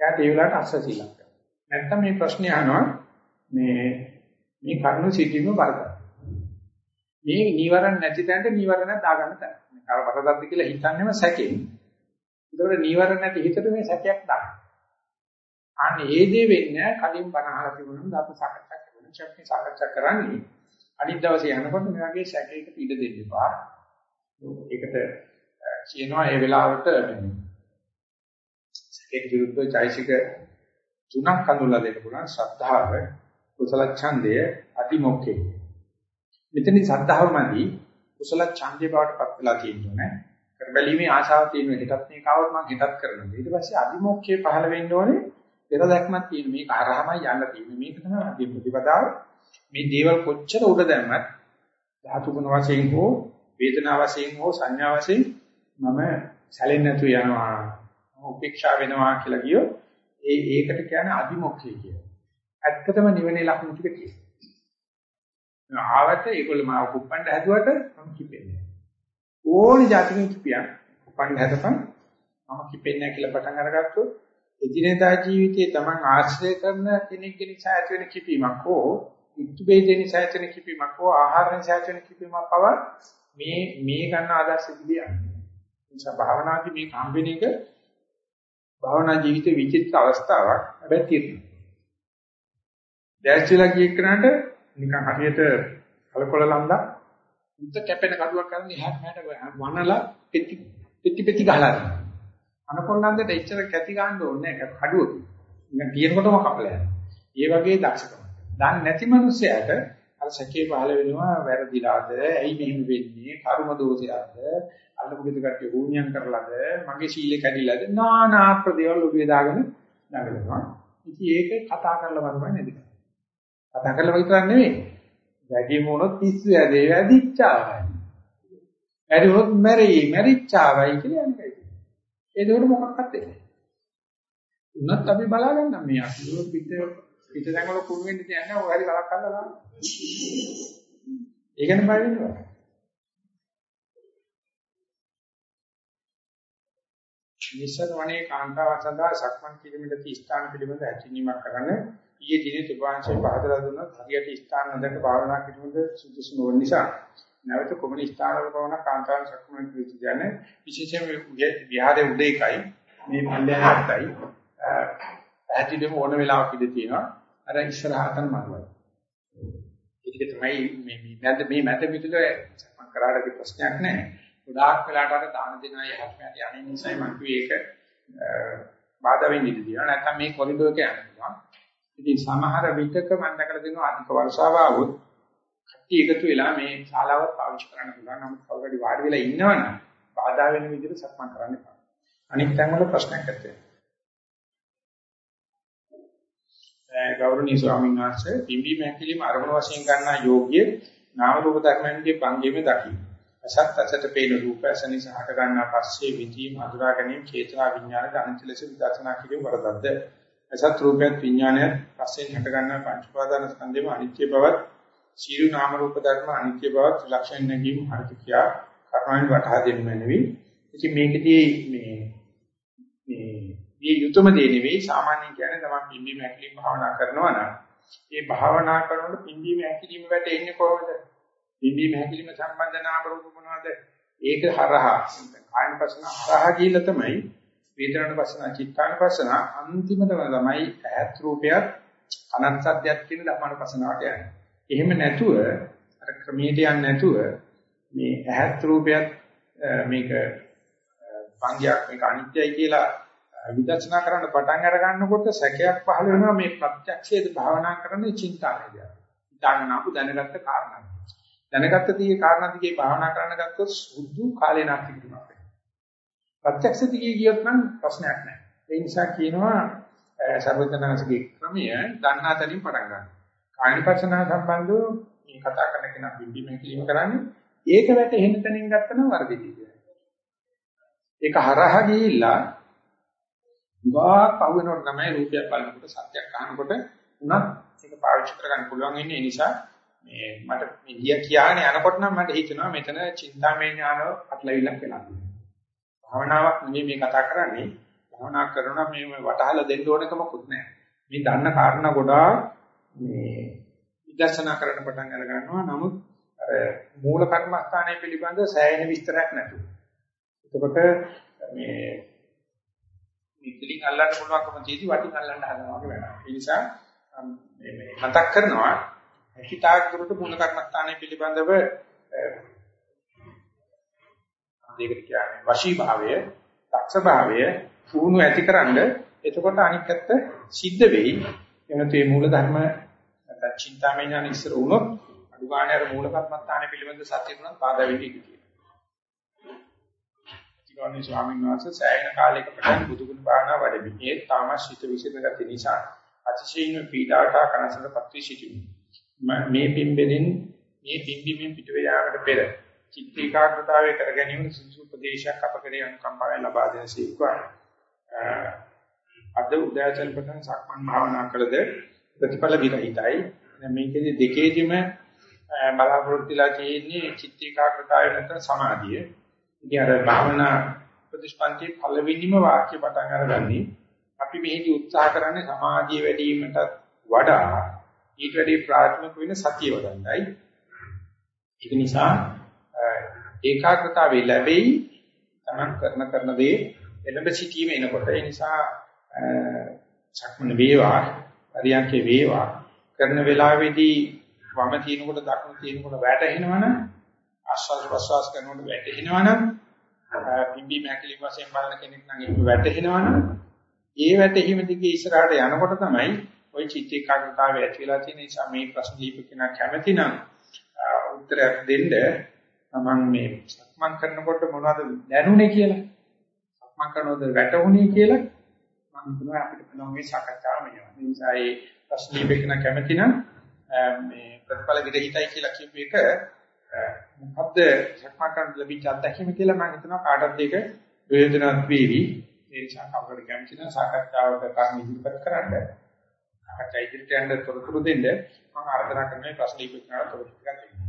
එයාට ඒ වෙලාවට අස්සසීලක් කරනවා. නැත්තම් මේ ප්‍රශ්නේ අහනවා මේ මේ කර්ම සිටීම වරද. මේ නීවරණ නැති තැනට නීවරණ දාගන්න තැන. මේ කර වරදක්ද කියලා හිතන්නේම සැකෙන්. ඒකවල නීවරණ නැති හිතට මේ සැකයක් දාන්න. අනේ ඒ දේ වෙන්නේ කලින් බණ අහලා තිබුණොත් අපි සාකච්ඡා කරනවා. චක්කේ සාකච්ඡා කරන්නේ අනිත් දවසේ යනකොට මේ වගේ සැකයකට ඉඩ දෙන්න එපා. ඒකට කියනවා ඒ වෙලාවට සැකේ විරුද්ධ චෛසික තුනක් අඳුල්ලා දෙන්න පුළුවන්. ශ්‍රද්ධාව, කුසල ඡන්දය, අතිමොක්ඛය. මෙතනදී ශ්‍රද්ධාවමදී කුසල ඡන්දේ බවට පත් වෙලා තියෙන්නේ කරබැලීමේ ආශාව තියෙන එකටත් මේක આવොත් මම හිතත් කරනවා. ඊට පස්සේ අදිමොක්ඛයේ පහළ වෙන්න ඕනේ පෙර දැක්මක් තියෙන මේක අරහමයි යන්න තියෙන්නේ. මේක තමයි අදී ප්‍රතිපදාව. මේ දේවල් කොච්චර උඩ දැම්මත් ධාතු ගුණ වශයෙන් හෝ වේදනා වශයෙන් හෝ සංඥා වශයෙන් මම සැලෙන්නේ නැතු යනවා. උපේක්ෂා වෙනවා කියලා කියෝ ඒ ඒකට කියන්නේ අදිමොක්ඛය කියලා. ඇත්තටම නිවනේ ලක්ෂණ ටික තියෙනවා. ආවට ඒගොල්ලෝ මාව කුප්පණ්ඩ හැදුවට මම කිපෙන්නේ. ඕනි જાතිකෙන් කිපියක් කුප්පණ්ඩ හැදපන් මම කිපෙන්නේ නැහැ කියලා පටන් අරගත්තොත් එදිනෙදා ජීවිතයේ Taman ආශ්‍රය කරන කෙනෙක්ගේ නිසා ඇති වෙන කිපීමක් හෝ ඉක්තු වේදේ නිසා ඇති වෙන කිපීමක් හෝ ආහාර නිසා ඇති වෙන කිපීමක් පව මේ මේ ගන්න ආදර්ශෙදී යන්නේ. නිසා භාවනාදී මේ හම්බෙන එක භාවනා ජීවිතේ විචිත්‍ර අවස්ථාවක්. හැබැයි තියෙනවා. දැස්චිලා කිය කරාට නිකන් හරියට කලකොල ලන්දා උන්ට කැපෙන කඩුවක් කරන්නේ එහාට මෙහාට වනලා පෙති පෙති පෙති ගහලා අනකොණ්ඩන්දට එච්චර කැටි ගන්න ඕනේ නැහැ කඩුවක. නිකන් තියෙනකොටම කපලා යනවා. ඒ වගේ දක්ෂකම. දන්නේ නැති මිනිස්සයාට අර සැකේ පහල වෙනවා වැරදිලාද ඇයි මෙහෙම වෙන්නේ කර්ම දෝෂයක්ද අල්ලපු ගෙද කට්ටිය වුණියම් කරලාද මගේ සීලය කැඩිලාද නානා ප්‍රදේවල් ඔබේ දාගෙන දඟලනවා ඉතින් ඒක කතා කරලා බලපෑ නේද කතා කරලා විතරක් නෙවෙයි වැඩි මොනොත් පිස්සු ඇදේ වැඩිච්චාවයි ඇරිවොත් මැරෙයි මැරිච්චාවයි කියලා යන්නේ. ඒකෝට මොකක්වත් වෙන්නේ. උනත් අපි බලා ගන්න මේ අසුර පිට පිට දැඟල කුණු වෙන්න තියන්නේ ඔය හරි කලක් අල්ලලා ගන්න. ඒකනේ බය වෙනවා. නිසර වනේ කාන්තාව සඳහා සක්මන් කිරීමේදී ස්ථාන පිළිබඳ ඇතිනීමක් කරන්න ඊයේ දිනේ තුබාංශය පහදලා දුන්නත් හරියට ස්ථාන හොඳට භාවනා කිරීමද සුදුසු නොවන නිසා නැවත කොමන ස්ථානවල පවන කාන්තාව සක්මන් කිරීම කියන්නේ විශේෂයෙන්ම විහාරයේ උදේකයි මේ මණ්ඩලයටයි පැහැදිලිවම ඕන වෙලාවක ඉඳී තියෙනවා අර ඉස්සරහටම මරුවයි. ඒක තමයි මේ මේ මේ මැද පිටුල සක්මන් කරාට ප්‍රශ්නයක් නැහැ. ගොඩාක් වෙලාට අර දාන දෙන අය හැප්පැටි අනේ නිසායි මම කිව්වේ ඒක බාධා වෙන්නේ ඉඳී නැත්නම් මේ කොරිඩෝර් එක යන්න පුළුවන්. ඉතින් සමහර විටක මම දැකලා දෙනවා අධික වර්ෂාව આવොත් කට්ටිය එකතු වෙලා මේ ශාලාව පාවිච්චි කරන්න පුළුවන්. නමුත් කවුරුහරි වාඩි වෙලා ඉන්නවනම් බාධා වෙන විදිහට සක්මන් කරන්න එපා. අනිත් තැන් වල ප්‍රශ්නයක් නැත්තේ. ගෞරවනීය ස්වාමීන් වහන්සේ පිම්බි මහකිලිම අරමුණ වශයෙන් ගන්නා යෝග්‍ය නාම රූප ධර්මයන්ගේ පංගෙම දකි. අසත් අසත පේන රූප ඇසනි සහට ගන්නා පස්සේ විදීම අඳුරා ගැනීම චේතනා විඥාන අනිත්‍ය ලෙස විදර්ශනා කිරීම වරදක්ද? අසත් රූපයත් විඥානය පස්සේ හට ගන්නා පංච උපාදාන ස්කන්ධෙම අනිත්‍ය බවත් සීල නාම රූප ධර්ම අනිත්‍ය බවත් ලක්ෂණ නැගීම හරිත කියා කර්මයන් වටහා දෙන්න මැනවි. ඉතින් මේකදී මේ මේ මේ යුතුයම දේ නෙවෙයි සාමාන්‍යයෙන් කියන්නේ තමයි පිම්බීම හැකිලිම භාවනා කරනවා නම් ඒ භාවනා කරනකොට පිම්බීම හැකිලිම වැටෙන්නේ කොහොමද? පිම්බීම හැකිලිම සම්බන්ධ නාම රූප මොනවද? ඒක හරහා කායන පස්සන හරහා කියලා තමයි වේදනාන පස්සන චිත්තාන පස්සන අන්තිමටම තමයි ඈත් රූපයක් අනත් සත්‍යයක් කියන ධර්මන පස්සනාවට යන්නේ. එහෙම නැතුව අර ක්‍රමයට යන්නේ නැතුව මේ ඈත් රූපයක් මේක පංගයක් මේක අනිත්‍යයි කියලා විදර්ශනා කරන්න පටන් අර ගන්නකොට සැකයක් පහළ වෙනවා මේ ප්‍රත්‍යක්ෂයේද භාවනා කරන්නේ චින්තාවේද. දානනාපු දැනගත්ත කාරණා. දැනගත්ත tie කාරණා දිගේ භාවනා කරන්න ගත්තොත් සුදු කාලේ නාස්ති කිරීමක් වෙනවා. ප්‍රත්‍යක්ෂ දිගේ ගියොත් නම් ප්‍රශ්නයක් නැහැ. ඒ නිසා කියනවා සර්වඥාන්සේගේ ක්‍රමය දන්නා තැනින් පටන් ගන්න. කායනිපස්සනා සම්බන්ධව මේ කතා කරන කෙනා බිම්බිමෙන් කිලිම කරන්නේ ඒක වැටෙහෙන තැනින් ගත්තම වර්ධිතී කියනවා. ඒක හරහා ගිහිල්ලා ගා පවෙනකොට තමයි රූපයක් බලනකොට සත්‍යයක් අහනකොට උනත් ඒක පාවිච්චි කරගන්න පුළුවන් වෙන්නේ ඒ නිසා මේ මට මේ ගිය කියන්නේ යනකොට නම් මට හිතෙනවා මෙතන චින්තාමය ඥානව අట్లවිලක් වෙලා තියෙනවා. භාවනාවක් නෙමෙයි මේ කතා කරන්නේ. භාවනා කරනවා මේ වටහලා දෙන්න ඕනකමකුත් නැහැ. මේ දන්න කාරණා ගොඩාක් මේ විදර්ශනා කරන්න පටන් අර ගන්නවා. නමුත් අර මූල කර්මස්ථානය පිළිබඳ සෑහෙන විස්තරයක් නැතුව. එතකොට මේ මිත්‍රින් අල්ලන්න පුළුවන්කම තියෙදි වටින් අල්ලන්න හදනවා වගේ වෙනවා. ඒ නිසා මේ මේ මතක් කරනවා හිතාක් දුරට මූල කර්මස්ථානය පිළිබඳව දෙයකට කියන්නේ වශී භාවය, දක්ෂ භාවය පුහුණු ඇතිකරනද එතකොට අනිත් පැත්ත සිද්ධ වෙයි. එනතු මේ මූල ධර්ම නැත්නම් චින්තාමය ඥාන ඉස්සර වුණොත් අනුගාණය අර මූල කර්මස්ථානය පිළිබඳ සත්‍ය තුනක් පාදා වෙන්නේ කියලා. ගෞරවනීය ස්වාමීන් වහන්සේ සෑහෙන කාලයක පටන් බුදුගුණ භාවනා වඩමි. ඒ තාමස් හිත විසිරෙන ගති නිසා අතිශයින්ම පීඩාවට කනසලපත් වී සිටිමි. මේ පිම්බෙනින් මේ පිම්බීමෙන් පිටව යාමට පෙර චිත්ත ඒකාග්‍රතාවය කර ගැනීම සුසු උපදේශයක් අපකරේ අනුකම්පාවෙන් ලබා දෙන සීක්වා. අද උදෑසන පටන් සක්මන් භාවනා කළද ප්‍රතිඵල විරහිතයි. මේකෙදි දෙකේදිම බලාපොරොත්තුලා තියෙන්නේ චිත්ත ඒකාග්‍රතාවය නැත්නම් සමාධිය. ඉතින් අර භාවනා ප්‍රතිස්පන්ති පළවෙනිම වාක්‍ය පටන් අරගන්නේ අපි මෙහිදී උත්සාහ කරන්නේ සමාධිය වැඩි වීමට වඩා ඊට වැඩි ප්‍රාථමික වෙන සතිය වඩන්නයි. ඒක නිසා ඒකාග්‍රතාවේ ලැබෙයි තමන් කරන කරන දේ එළඹ සිටීම එනකොට ඒ නිසා සක්මන වේවා පරියන්කේ වේවා කරන වෙලාවේදී වම තිනකොට දකුණු තිනකොට වැටෙනවනම් ආස්වාද ප්‍රසවාස කරනකොට වැටෙනවනම් පිම්බි මැකිලි වශයෙන් බලන කෙනෙක් නම් ඒක වැටෙනවනම් ඒ වැටීම දිගේ ඉස්සරහට යනකොට තමයි ওই චිත්ත ඒකාග්‍රතාවය ඇති වෙලා තියෙන නිසා මේ ප්‍රශ්න දීප කෙනා කැමති නම් උත්තරයක් දෙන්න තමන් මේ සක්මන් කරනකොට මොනවද දැනුනේ කියලා සක්මන් කරනකොට වැටුනේ කියලා මම හිතනවා අපිට පුළුවන් මේ සාකච්ඡාව මෙහෙම. ඒ නිසා ඒ ප්‍රශ්න දීප කෙනා කැමති නම් මේ ප්‍රතිඵල විරහිතයි කියලා කියපු එක මොකද්ද සක්මන් කරන ලැබිච්ච අත්දැකීම කියලා මම හිතනවා කාටත් ඒක ප්‍රයෝජනවත් වේවි. ඒ නිසා කවුරුහරි කැමති නම් සාකච්ඡාවක කර්ම ඉදිරිපත් කරන්න. අපට ඉදිරියට යන්න තොරතුරු දෙන්න මම ආරාධනා කරනවා ප්‍රශ්න ඉක්ම කරලා තොරතුරු ගන්න.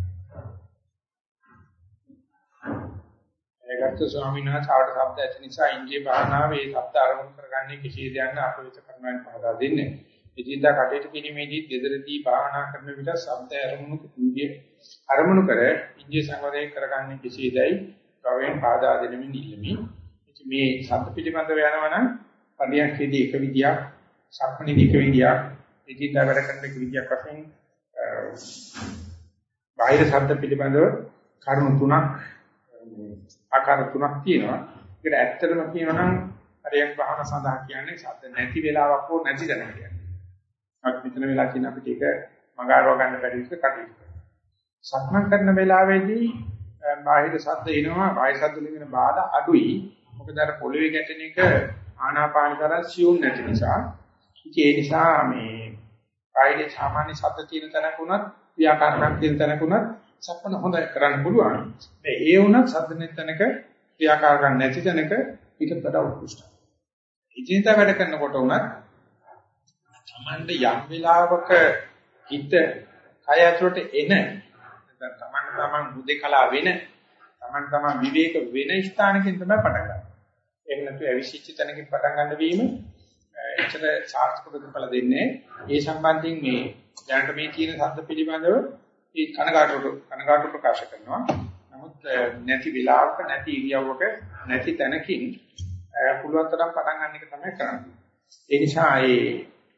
ඒකට ස්වාමීන් වහන්සේ ආවට શબ્ද ඇති නිසා ඉන්දිය භාවනාවේ શબ્ද ආරම්භ කරගන්නේ කෙසේ දැනන අප වෙත කරුණාවෙන් පහදා දෙන්නේ. ඉදින්දා කටයුතු කිරීමේදී දෙදරදී භාවනා කරන විට ශබ්ද අරමුණු ඉන්දිය අරමුණු කර ඉන්දිය සංවරය කරගන්නේ කෙසේදයි කවෙන් පාදා දෙනමින් ඉල්ලමි. ඉතින් මේ ශබ්ද පිළිබඳව යනවනම් පරියන්කේදී එක විදියක්, සක්මණේදී එක විදියක්, එදින්දා වැඩ කරන එක විදියක් වශයෙන් බාහිර ශබ්ද පිළිබඳව කරුණු තුනක් ආකාර තුනක් තියෙනවා. ඒකට ඇත්තටම කියනවා නම් හරියක් භාවන සඳහා කියන්නේ ශබ්ද නැති වෙලාවක් හෝ නැති දැනග කියන්නේ. අපි මෙතන වෙලා කියන අපිට ඒක මගාරව ගන්න බැරි විදිහට කටයුතු කරනවා. සක්මන් කරන වෙලාවේදී බාහිර ශබ්ද එනවා, බාහිර ශබ්ද වලින් බාධා අඩුයි. මොකද අර පොළවේ ගැටෙන එක ආනාපාන කරා සියුම් නැති නිසා. ඒ නිසා මේ බාහිර සාමාන්‍ය ශබ්ද තියෙන තැනක උනත් ක්‍රියාකාරකම් තියෙන තැනක උනත් සක්මන හොඳ කරන්න පුළුවන්. මේ ඒ වුණත් ශබ්ද නැති තැනක ක්‍රියාකාරකම් නැති තැනක පිටතට උත්කෘෂ්ටයි. ඉදින්දා වැඩ කරනකොට උනත් තමන්ට යම් වෙලාවක හිත කය ඇතුළට එන නැත්නම් තමන් තමන් හුදේකලා වෙන තමන් තමන් විවේක වෙන ස්ථානකින් තමයි පටන් ගන්න. එහෙම නැතු අවිසිච්ච තැනකින් පටන් ගන්න වීම එච්චර සාර්ථක ප්‍රතිඵල දෙන්නේ. ඒ සම්බන්ධයෙන් මේ දැනට මේ තියෙන ශබ්ද පිළිබඳව ඒ කනගාටුවට කනගාටු ප්‍රකාශ කරනවා. නමුත් නැති වෙලාවක නැති ඉරියව්වක නැති තැනකින් පුළුවන් තරම් පටන් ගන්න එක තමයි කරන්නේ. ඒ නිසා ඒ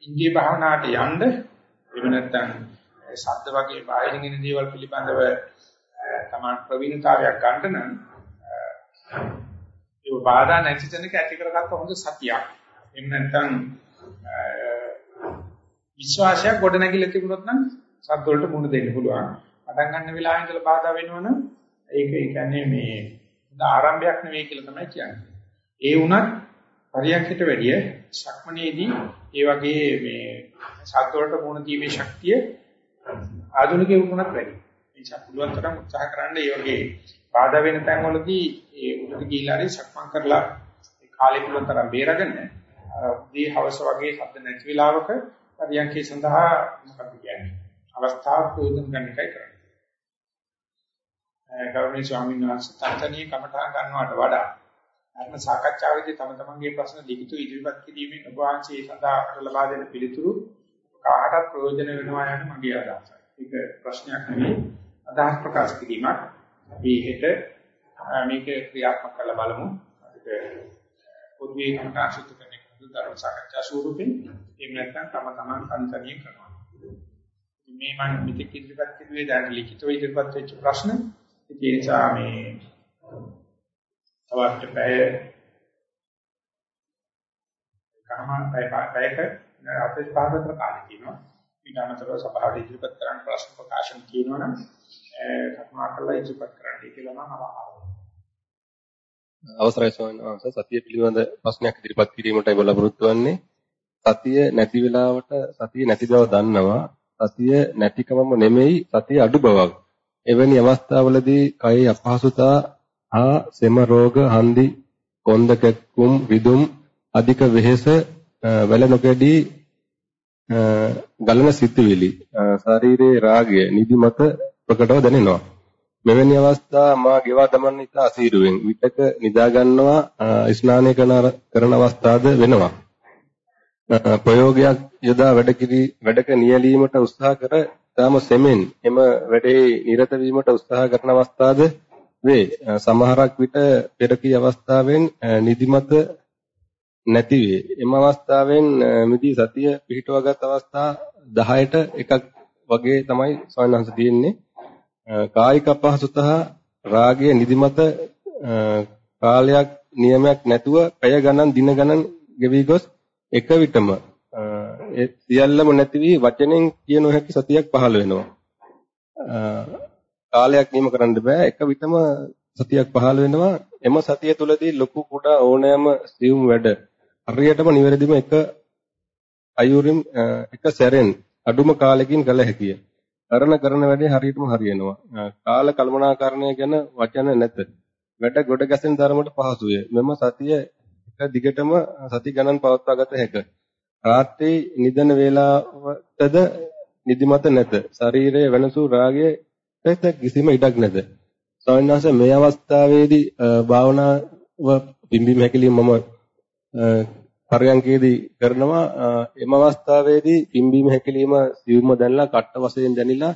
ඉන්දිය භාවනාවට යන්න එහෙම නැත්නම් ශබ්ද වගේ බාහිරින් එන දේවල් පිළිබඳව තමන් ප්‍රවීණතාවයක් ගන්න නම් ඒ බාධා නැති තැනක ඇති කරගත්ත හොඳ සතියක්. එහෙම නැත්නම් විශ්වාසයක් ගොඩනැගිලා තිබුණොත් නම් සද්ද වලට මුහුණ දෙන්න පුළුවන්. පටන් ගන්න වෙලාවෙ ඉඳලා බාධා වෙනවනම් ඒක ඒ කියන්නේ මේ ආරම්භයක් නෙවෙයි කියලා තමයි කියන්නේ. ඒ වුණත් පරියන්කට වැඩිය ශක්මනේදී ඒ වගේ මේ සද්ද වලට මුහුණ දීමේ ශක්තිය ආධුනිකයෙකුට වැඩි. ඒ නිසා පුළුවන් තරම් උත්සාහ කරන්න මේ වගේ බාධා වෙන තැන්වලදී ඒ උඩට ගිහිල්ලා හරි සක්මන් කරලා ඒ කාලේ පුළුවන් තරම් බේරගෙන උදේ හවස වගේ ශබ්ද නැති වෙලාවක පරියන්කේ සඳහා මොකක්ද කියන්නේ අවස්ථාවක් ප්‍රයෝජන ගන්න එකයි කරන්නේ. ගෞරවනීය ස්වාමීන් වහන්සේ තන්තනීය කමඨා ගන්නවට වඩා අන්න සාකච්ඡාවේදී තම තමන්ගේ ප්‍රශ්න ලිඛිතව ඉදිරිපත් කිරීමෙන් ඔබ වහන්සේ සඳහා ලබා දෙන පිළිතුරු කාටත් ප්‍රයෝජන වෙනවා යන මගේ අදහසයි. ඒක ප්‍රශ්නයක් නෙවෙයි අදහස් ප්‍රකාශ කිරීමක්. අපි හෙට මේක ක්‍රියාත්මක කරලා බලමු. අපිට පොදුවේ කමඨාසුත් කරන ධර්ම සාකච්ඡා ස්වරූපෙන් එහෙම නැත්නම් තම තමන් තන්තනිය කරනවා. මේ මම මෙතෙක් ඉදිරිපත් කරුවේ දැන් ලිඛිතව ඉදිරිපත් වෙච්ච ප්‍රශ්න. ඒ නිසා මේ තවත් පැය කම පැය පැයක අපේ පාරතර කාලේ කියනවා. ඊට අමතරව සභාවට ඉදිරිපත් කරන්න ප්‍රශ්න ප්‍රකාශන කියනවනම් කරුණා කරලා ඉදිරිපත් කරන්න කියලා මම අහනවා. අවසරයි ස්වාමීන් වහන්සේ සතිය පිළිබඳ ප්‍රශ්නයක් ඉදිරිපත් කිරීමටයි බලාපොරොත්තු වෙන්නේ. සතිය නැති වෙලාවට සතිය නැති බව දන්නවා. සතිය නැතිකමම නෙමෙයි සතිය අඩු බවක්. එවැනි අවස්ථාවලදී කයේ අපහසුතා හා සෙම රෝග හන්දි කොන්ද කැක්කුම් විදුම් අධික වෙහෙස වැල නොකැඩී ගලන සිතුවිලි ශරීරයේ රාගය නිදිමත ප්‍රකටව දැනෙනවා මෙවැනි අවස්ථා මා ගෙවා දමන්න ඉතා අසීරුවෙන්. විතක නිදා ගන්නවා ස්නානය කරන අවස්ථාද වෙනවා. ප්‍රයෝගයක් යොදා වැඩ කිරි වැඩක නියැලීමට උත්සාහ කර තාම සෙමෙන් එම වැඩේ නිරත වීමට උත්සාහ කරන අවස්ථාද වේ. සමහරක් විට පෙරකී අවස්ථාවෙන් නිදිමත නැති වේ. එම අවස්ථාවෙන් මිදී සතිය පිහිටවගත් අවස්ථා 10ට එකක් වගේ තමයි සවනහස තියෙන්නේ. කායික අපහසුතා රාගය නිදිමත කාලයක් නියමයක් නැතුව පැය ගණන් දින ගණන් ගෙවි ගොස් එක විටම ඒ සියල්ලම නැති වී වචනෙන් කියන හැකි සතියක් පහළ වෙනවා. කාලයක් නියම කරන්න බෑ එක විටම සතියක් පහළ වෙනවා. එම සතිය තුලදී ලොකු කුඩා ඕනෑම සියුම් වැඩ හරියටම නිවැරදිම එක අයුරින් එක සැරෙන් අඩුම කාලෙකින් කළ හැකිය. කරන කරන වැඩේ හරියටම හරියනවා. කාල කල්පනාකරණය ගැන වචන නැත. වැඩ ගොඩ ගැසෙන ධර්මයට පහසුය. මෙම සතිය එක දිගටම සති ගණන් පවත්වා ගත හැකිය. රාත්‍රී නිදන වේලාවටද නිදිමත නැත. ශරීරයේ වෙනසු රාගයේ කිසිම ඉඩක් නැත. ස්වාමීන් වහන්සේ මේ අවස්ථාවේදී භාවනාව පිම්බීම හැකිලිම මම පරයන්කේදී කරනවා එම අවස්ථාවේදී පිම්බීම හැකිලිම සිවුම දැනලා කට්ට වශයෙන් දැනිලා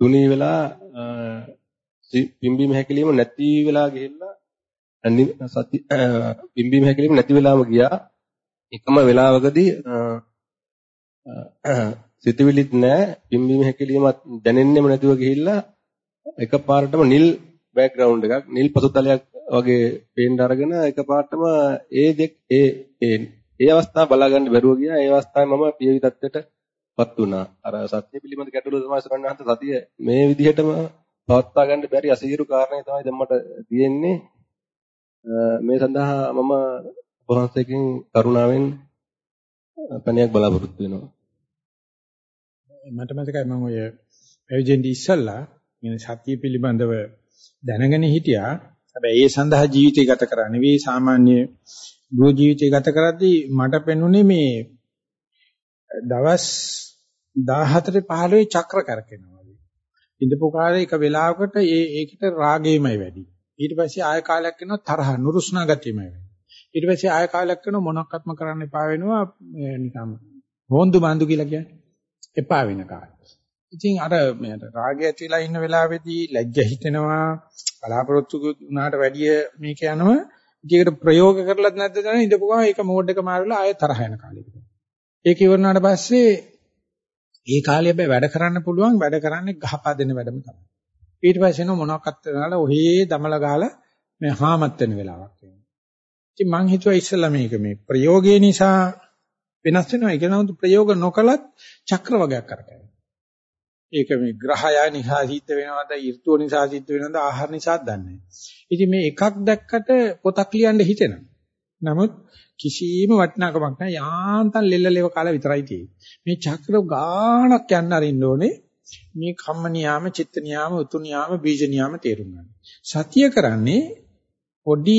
තුනී වෙලා පිම්බීම හැකිලිම නැති වෙලා ගිහිල්ලා සති පිම්බීම හැකිලිම නැති වෙලාම ගියා. එකම වෙලාවකදී සිතවිලිත් නැහැ පිම්බීම හැකිලිමත් දැනෙන්නෙම නැතුව ගිහිල්ලා එකපාරටම නිල් බෑග්ග්‍රවුන්ඩ් එකක් නිල් පසුතලයක් වගේ පේන්න අරගෙන එකපාරටම ඒ දෙක් ඒ ඒ ඒ අවස්ථාව බලා ගන්න බැරුව ගියා. ඒ අවස්ථාවේ මම පියවි තත්ත්වයටපත් වුණා. අර සත්‍ය පිළිබඳ ගැටලුව තමයි සරණහන්ත සතිය මේ විදිහටම පවත්වා ගන්න බැරි අසීරු කාරණේ තමයි දැන් මට තියෙන්නේ. මේ සඳහා මම වහන්සේකින් කරුණාවෙන් පණියක් බලාපොරොත්තු වෙනවා. මට මතකයි මම ඔය පැවිදෙන්දි ඉස්සල්ලා මේ සත්‍ය පිළිබඳව දැනගෙන හිටියා. හැබැයි ඒ සඳහා ජීවිතය ගත කරා. නෙවෙයි සාමාන්‍ය ගෘහ ජීවිතය ගත කරද්දී මට පෙනුනේ මේ දවස් 14 15 චක්‍ර කරකිනවා වගේ. ඉඳපු කාලේ එක වෙලාවකට ඒ ඒකට රාගයමයි වැඩි. ඊට පස්සේ ආය කාලයක් යනවා තරහ නුරුස්නා ගතියමයි වැඩි. ඊට පස්සේ ආය කාලයක් යනවා මොනක්වත්ම කරන්න එපා වෙනවා නිකම් හොන්දු බඳු කියලා කියන්නේ. එපා වෙන කාලේ. ඉතින් අර මට රාගය ඇතිලා ඉන්න වෙලාවේදී ලැජ්ජ හිතෙනවා බලාපොරොත්තු වුණාට වැඩිය මේක යනවා ඉතින් ප්‍රයෝග කරලත් නැද්ද දැන ඉඳපු ගමන් ඒක මෝඩ් එක මාරලා ආයෙ තරහ යන කාලෙකට. ඒක ඉවරනාට පස්සේ ඒ කාලේ හැබැයි වැඩ කරන්න පුළුවන් වැඩ කරන්නේ ගහපා දෙන වැඩම තමයි. ඊට පස්සේ නෝ මොනවාක්වත් කරලා ඔහේ දමලා ගහලා මේ හාමත් වෙන වෙලාවක් වෙනවා. ඉතින් මං හිතුවා ඉස්සෙල්ලා මේක මේ ප්‍රයෝගය නිසා වෙනස් වෙනවා. ඒක නමුත් ප්‍රයෝග නොකලත් චක්‍ර වගයක් කරකැවෙනවා. ඒක මේ ග්‍රහය නිසා සිද්ධ වෙනවද, ඍතුව නිසා සිද්ධ වෙනවද, ආහාර නිසාද දන්නේ ඉතින් මේ එකක් දැක්කට පොතක් ලියන්න හිතෙනවා. නමුත් කිසිම වටිනාකමක් නැහැ. යාන්තම් ලෙල්ලලේව කාලා විතරයි තියෙන්නේ. මේ චක්‍ර ගාණක් යන්න අරින්න ඕනේ. මේ කම්ම නියාම, චිත්ත නියාම, උතු නියාම, බීජ නියාම තේරුම් ගන්න. සතිය කරන්නේ පොඩි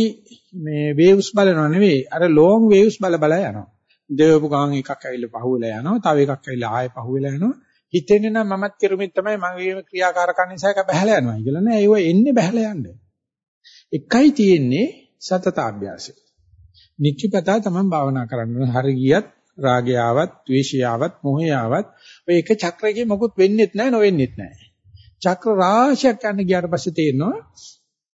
මේ වේව්ස් බලනව නෙවෙයි. අර ලොං වේව්ස් බල බල යනවා. දේවපු ගාන එකක් ඇවිල්ලා පහුවෙලා යනවා. තව එකක් ඇවිල්ලා ආයෙ පහුවෙලා යනවා. හිතෙන්නේ නම් මමත් කෙරුමෙත් තමයි මම මේ ක්‍රියාකාරකම් නිසා එක බහැලා යනවා කියලා නෑ ඒව එන්නේ බහැලා යන්න. එකයි තියෙන්නේ සතතාභ්‍යාසය. නිත්‍යපතා තමයි භාවනා කරන්න. හරි ගියත් රාගය ආවත්, ද්වේෂය ආවත්, මොහය ආවත් ඔය එක චක්‍රයකින් මොකුත් වෙන්නේත් නැහැ, නොවෙන්නේත් නැහැ. චක්‍ර රාශියක් යන ගියාට පස්සේ තේරෙනවා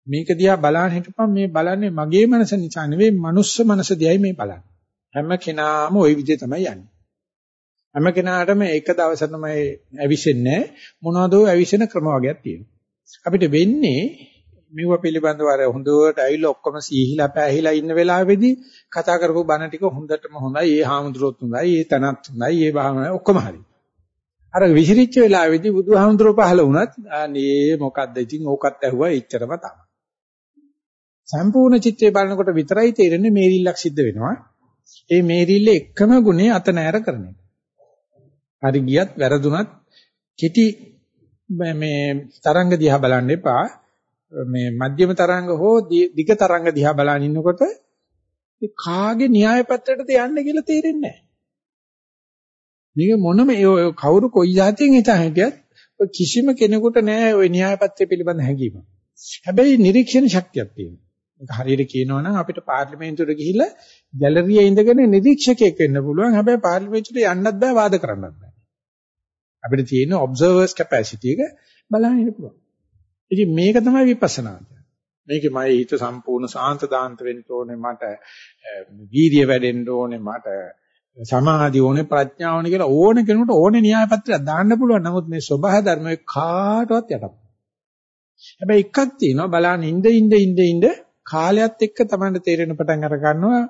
මේක දිහා බලන්න හිටපම් මේ බලන්නේ මගේ මනස නිසා නෙවෙයි, මනුස්ස මනස දිහායි මේ බලන්නේ. හැම කෙනාම ওই විදිහ තමයි යන්නේ. හැම කෙනාටම එක දවසටම ඇවිසෙන්නේ මොනවදෝ ඇවිසෙන ක්‍රම වර්ගයක් තියෙනවා. අපිට වෙන්නේ මෙව පිළිබඳව අර හොඳට ඇවිල්ලා ඔක්කොම සීහිලා පැහිලා ඉන්න වෙලාවෙදී කතා කරපු බණ ටික හොඳටම හොඳයි. ඒ හාමුදුරුවොත් හොඳයි. ඒ තනත් හොඳයි. ඒ භාවනාව ඔක්කොම හරි. අර විසිරිච්ච වෙලාවෙදී බුදුහාමුදුරුවෝ පහල වුණත් අනේ මොකද්ද ඉතින් ඕකත් ඇහුවා එච්චරම තමයි. සම්පූර්ණ චිත්‍රය බලනකොට විතරයි තේරෙන්නේ මේරිල්ලක් සිද්ධ වෙනවා. ඒ මේරිල්ල එකම ගුණේ අත නැර කරන එක. හරි ගියත් වැරදුනත් කෙටි මේ තරංග දිහා බලන්න එපා. මේ මධ්‍යම තරංග හෝ දිග තරංග දිහා බලන ඉන්නකොට කාගේ න්‍යාය පත්‍රයටද යන්නේ කියලා තේරෙන්නේ නැහැ. මේක මොනම කවුරු කොයි જાතියෙන් හිතා හිටියත් කිසිම කෙනෙකුට නෑ ওই න්‍යාය පත්‍රය පිළිබඳ හැඟීම. හැබැයි නිරීක්ෂණ ශක්තියක් තියෙනවා. ඒක හරියට කියනවා නම් අපිට පාර්ලිමේන්තුවට ගිහිල්ලා ගැලරියේ ඉඳගෙන නිරීක්ෂකයෙක් වෙන්න පුළුවන්. හැබැයි පාර්ලිමේන්තුවට යන්නත් බෑ වාද කරන්නත් බෑ. අපිට තියෙන observers capacity එක බලන්න ඉන්න පුළුවන්. ඉතින් මේක තමයි විපස්සනා කියන්නේ. මේකේ මගේ හිත සම්පූර්ණ සාන්ත දාන්ත වෙන්න ඕනේ මට වීර්ය වැඩෙන්න ඕනේ මට සමාධිය ඕනේ ප්‍රඥාව ඕනේ කියලා ඕන කෙනෙකුට ඕනේ න්‍යාය පත්‍රයක් දාන්න පුළුවන්. නමුත් මේ සබහා ධර්මයේ කාටවත් යටපත්. හැබැයි එකක් තියෙනවා බලන්න ඉඳ ඉඳ ඉඳ ඉඳ කාලයත් එක්ක තමයි තේරෙන පටන් අර ගන්නවා.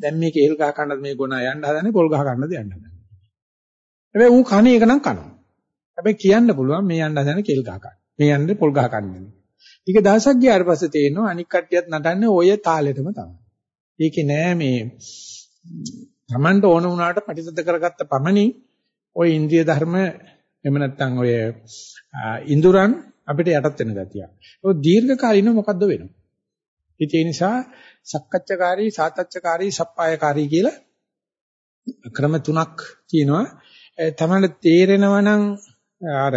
දැන් මේක එල් ගහ ගන්නද මේ ගුණ යන්න හදන්නේ පොල් ගහ ගන්නද යන්න හදන්නේ. හැබැයි ඌ කණේ එක නම් කනවා. හැබැයි කියන්න පුළුවන් මේ යන්න හදන කෙල් ගහ ගන්න. මේ යන්නේ පොල් ගහ ගන්න. ටික දවසක් ගියාට පස්සේ තේරෙනවා අනික් කට්ටියත් නටන්නේ ඔය තාලෙටම තමයි. ඒකේ නෑ මේ Tamanට ඕන වුණාට ප්‍රතිසද්ද කරගත්ත පමණින් ওই ඉන්ද්‍රිය ධර්ම එහෙම නැත්නම් ඔය ඉඳුරන් අපිට යටත් වෙන ගතිය. ඔය දීර්ඝ කාලිනව මොකද්ද වෙන්නේ? ඒ නිසා සක්කච්ඡාකාරී, සාතච්ඡාකාරී, සප්පායකාරී කියලා ක්‍රම තුනක් තියෙනවා. තමයි තේරෙනවා නම් අර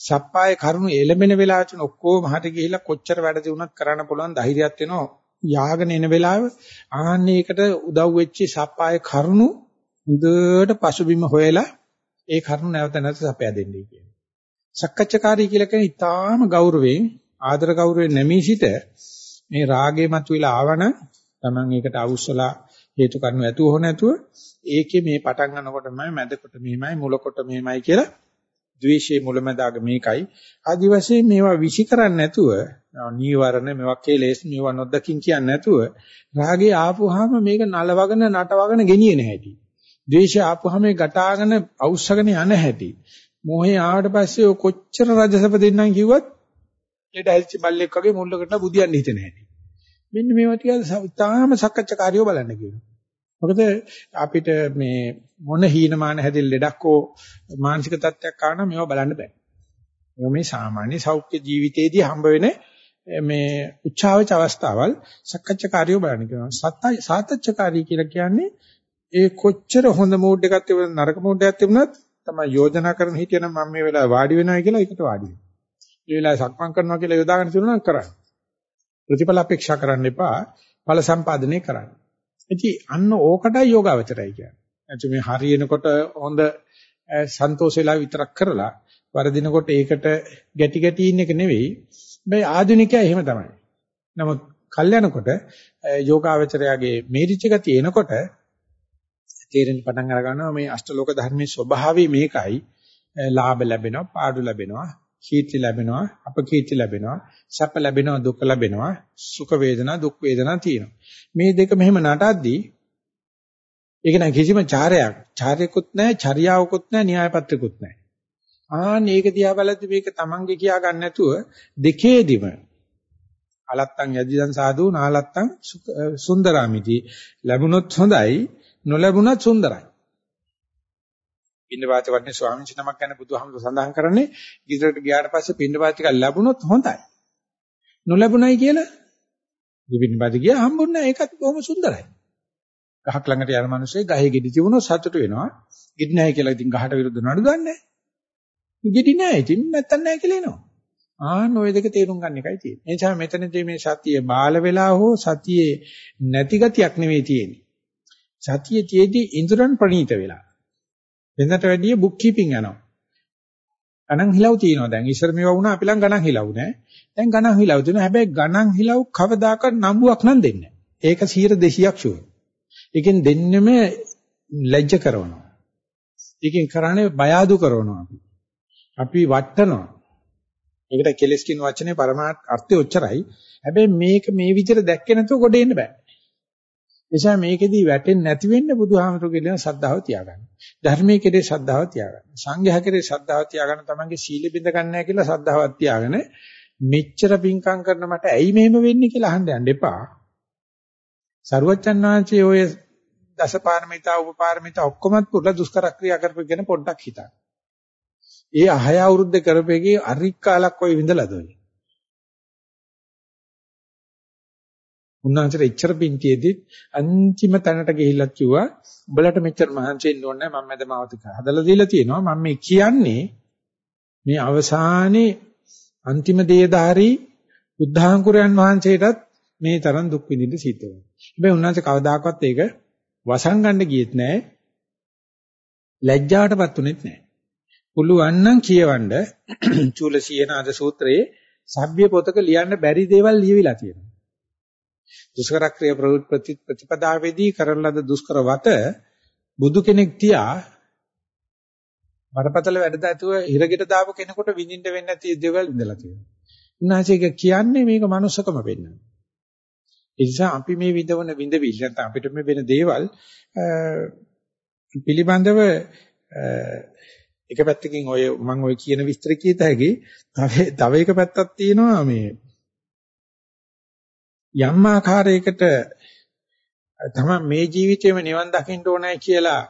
සප්පාය කරුණු එළඹෙන වෙලාවට ඔක්කොම හරි ගිහිල්ලා කොච්චර වැඩ දිනුනත් කරන්න පුළුවන් ධෛර්යයක් වෙනවා. යාගෙන එන වෙලාව ආන්නේකට උදව් වෙච්ච සප්පාය කරුණු හොඳට පසුබිම හොයලා ඒ කරුණු නැවත නැවත සපයා දෙන්නේ කියන්නේ. සක්කච්ඡාකාරී කියලා කියන්නේ ඊටාම ගෞරවයෙන් ආදර ගෞරවයෙන් නැමී සිට මේ රාගේ මතුවලා ආවනම් Taman ඒකට අවුස්සලා හේතු කරනු ඇතුව හෝ නැතුව ඒකේ මේ පටන් ගන්නකොටමයි මැදකොට මෙහෙමයි මුලකොට මෙහෙමයි කියලා ද්වේෂයේ මුලමදාග මේකයි. ආදි වශයෙන් මේවා විසි කරන්නේ නැතුව නීවරණ මේවා කෙලෙස් මේවා නොදකින් කියන්නේ නැතුව රාගේ ආපුවාම මේක නලවගෙන නටවගෙන ගෙනියන හැටි. ද්වේෂය ආපුවාම මේ ගටාගෙන අවුස්සගෙන යන හැටි. මොහේ ආවට පස්සේ කොච්චර රජසප දෙන්නම් කිව්වත් ලෙඩ හැදිච්ච බල්ලෙක් වගේ මුල්ලකට බුදියන්න හිතෙන හැටි. මෙන්න මේවා ටික තාම සක්කච්ඡාකාරියව බලන්න කියනවා. මොකද අපිට මේ මොන හීනමාන හැදෙල් ලෙඩක් හෝ මානසික තත්ත්වයක් ආවම මේවා බලන්න බෑ. ඒක මේ සාමාන්‍ය සෞඛ්‍ය ජීවිතයේදී හම්බ වෙන මේ උච්චාවච අවස්ථාවල් සක්කච්ඡාකාරියව බලන්න කියනවා. සත්‍ය සාතච්ඡාකාරී කියලා කියන්නේ ඒ කොච්චර හොඳ මූඩ් එකක් තිබුණත් නරක මූඩ් එකක් තිබුණත් තමයි යෝජනා කරන හිටියනම් මම මේ වෙලාවේ වාඩි වෙනවා කියලා ඒකට වාඩි වෙනවා. මේ වෙලාවේ සක්මන් කරනවා කියලා යොදාගෙන තිබුණා නම් කරන්න. ප්‍රතිඵල අපේක්ෂා කරන්න එපා. ඵල සම්පාදනය කරන්න. ඉතින් අන්න ඕකටයි යෝගාවචරයි කියන්නේ. නැත්නම් මේ හරියනකොට හොඳ සන්තෝෂ වෙලා විතරක් කරලා වරදිනකොට ඒකට ගැටි ගැටි ඉන්න එක නෙවෙයි. මේ ආධුනිකයා එහෙම තමයි. නමුත් කල්යනකොට යෝගාවචරයාගේ මේරිච්ච ගතිය එනකොට තේරෙන පටන් අර ගන්නවා මේ අෂ්ටලෝක ධර්මයේ ස්වභාවය මේකයි. ලාභ ලැබෙනවා, පාඩු ලැබෙනවා, කීර්ති ලැබෙනවා, අපකීර්ති ලැබෙනවා, සැප ලැබෙනවා, දුක් ලැබෙනවා, සුඛ වේදනා, දුක් වේදනා තියෙනවා. මේ දෙක මෙහෙම නටද්දී ඒක නෑ කිසිම චාරයක්, චාරයකුත් නෑ, චර්යාවකුත් නෑ, න්‍යායපත්‍රකුත් නෑ. ආන්න ඒක දිහා බලද්දි මේක Tamange කියා ගන්න නැතුව දෙකේදිම අලත්තන් යදිදන් සාදු නාලත්තන් සුන්දරාමිති ලැබුණොත් හොඳයි නොලැබුණත් සුන්දරයි පින්නපාත වඩනේ ස්වාමීන් වහන්සේ නමක් ගැන බුදුහාමුදුර සඳහන් කරන්නේ ගිදරට ගියාට පස්සේ පින්නපාත ටිකක් ලැබුණොත් හොඳයි. නොලැබුණයි කියලා පින්නපාත ගියා හම්බුන්නේ ඒකත් බොහොම සුන්දරයි. ගහක් ළඟට යන මිනිස්සේ ගහේ ගෙඩි තිබුණොත් සතුට වෙනවා. ගෙඩි නැහැ කියලා ඉතින් ගහට විරුද්ධ නඩු ගන්නෑ. ගෙඩි නැහැ ඉතින් නැත්තන් නැහැ කියලා එනවා. ආන්න ওই දෙක තේරුම් ගන්න එකයි තියෙන්නේ. ඒ නිසා මෙතනදී මේ සතිය බාල වෙලා හෝ සතියේ නැති ගතියක් නෙවෙයි තියෙන්නේ. සතියේ තියේදී ඉන්ද්‍රයන් ප්‍රණීත වෙලා. වෙනදට වැඩිය බුක් කීපින් යනවා. ගණන් හිලව් තියෙනවා දැන්. ඉස්සර මේවා වුණා අපි ළඟ ගණන් හිලව් නෑ. දැන් ගණන් හිලව් තියෙනවා. හැබැයි ගණන් හිලව් කවදාකවත් නම්බුවක් නම් දෙන්නේ නෑ. ඒක 100 200ක් ෂුවර්. ඒකෙන් දෙන්නෙම ලැජ්ජ කරනවා. ඒකෙන් කරන්නේ බය අඩු කරනවා අපි. අපි වටනවා. ඒකට කෙලස් කියන වචනේ පරමාර්ථ අර්ථය ඔච්චරයි. හැබැයි මේක මේ විදිහට දැක්කේ නැතුව ගොඩ එන්න බෑ. නිසා මේකෙදී වැටෙන්නේ නැති වෙන්න බුදුහාමතුරු කියන ශ්‍රද්ධාව තියාගන්න. ධර්මයේ කෙරේ ශ්‍රද්ධාව තියාගන්න. සංඝයා කෙරේ ශ්‍රද්ධාව තියාගන්න තමන්ගේ සීල බිඳ ගන්න නැහැ කියලා ශ්‍රද්ධාවක් තියාගෙන මෙච්චර පිංකම් කරන මට ඇයි මෙහෙම වෙන්නේ කියලා අහන්න යන්න එපා. සරුවච්චන් වහන්සේ ඔය දසපාරමිතා උපපාරමිතා ඔක්කොමත් පුරලා දුෂ්කර ක්‍රියා කරපු ගැන පොඩ්ඩක් හිතන්න. ඒ අහය අවුරුද්ද කරපෙකේ අරික්කාලක් ඔය විඳලාද ඔය. උන්වහන්සේට එච්චර පින්තියෙදි අන්තිම තැනට ගිහිල්ලා කිව්වා උඹලට මෙච්චර මහන්සි වෙන්න ඕනේ නැහැ මම මැදමාවත හදලා දීලා තියෙනවා මම මේ කියන්නේ මේ අවසානයේ අන්තිම දේදාරි බුද්ධාංකුරයන් වහන්සේටත් මේ තරම් දුක් විඳින්න සිද්ධ වෙනවා. හැබැයි උන්වහන්සේ කවදාකවත් ඒක වසංගන්න ගියෙත් නැහැ. ලැජ්ජාවටපත් උනේත් නැහැ. පුළුවන් නම් කියවන්න චූලසීනාද සූත්‍රයේ සભ્ય පොතක ලියන්න බැරි දේවල් ලියවිලා තියෙනවා. දුෂ්කර ක්‍රියා ප්‍රවෘත්ති ප්‍රතිපදාවේදී කරන ලද දුෂ්කර වත බුදු කෙනෙක් තියා බරපතල වැඩ දැතුව හිරගෙට දාපු කෙනෙකුට විඳින්න වෙන්නේ නැති දේවල් ඉඳලා තියෙනවා. උන්වහන්සේ කියන්නේ මේක manussකම වෙන්නේ. ඒ නිසා අපි මේ විඳවන විඳවිල්ල නැත්නම් අපිට මේ වෙන දේවල් පිළිබඳව එක පැත්තකින් ඔය මම ඔය කියන විස්තර කීත හැකි තව තව එක පැත්තක් තියෙනවා මේ යම් ආකාරයකට තමයි මේ ජීවිතේම නිවන් දකින්න ඕනයි කියලා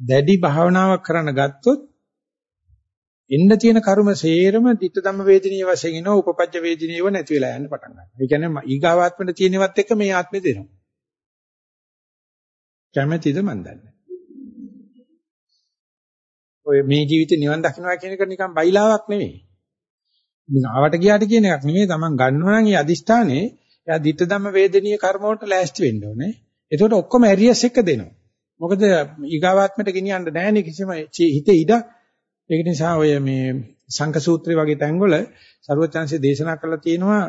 දැඩි භාවනාවක් කරන්න ගත්තොත් එන්න තියෙන කර්ම සේරම ditta ධම්ම වේදිනිය වශයෙන් එනවා උපපජ්ජ වේදිනියව නැති වෙලා යන්න පටන් ගන්නවා. ඒ කියන්නේ ඊගාවාත්මෙට තියෙනවත් එක්ක මේ ආත්මෙ දෙනවා. කැමැතිද මන් දන්නේ. ඔය මේ ජීවිතේ නිවන් දකින්නවා කියන එක නිකන් බයිලාවක් නෙවෙයි. නිකන් ආවට ගියාට කියන එකක් නෙවෙයි. Taman ගන්නවා නම් ඒ අදිෂ්ඨානේ එයා ditta ධම්ම වේදනීය කර්ම වලට ලෑස්ති වෙන්න ඕනේ. එතකොට ඔක්කොම ඇරියස් එක දෙනවා. මොකද ඊගාවාත්මයට ගෙනියන්න නැහැ කිසිම හිතේ ඉඩ. ඒක නිසා ඔය මේ සංඝ සූත්‍රය වගේ තැන්වල ਸਰවචන්සේ දේශනා කරලා තියෙනවා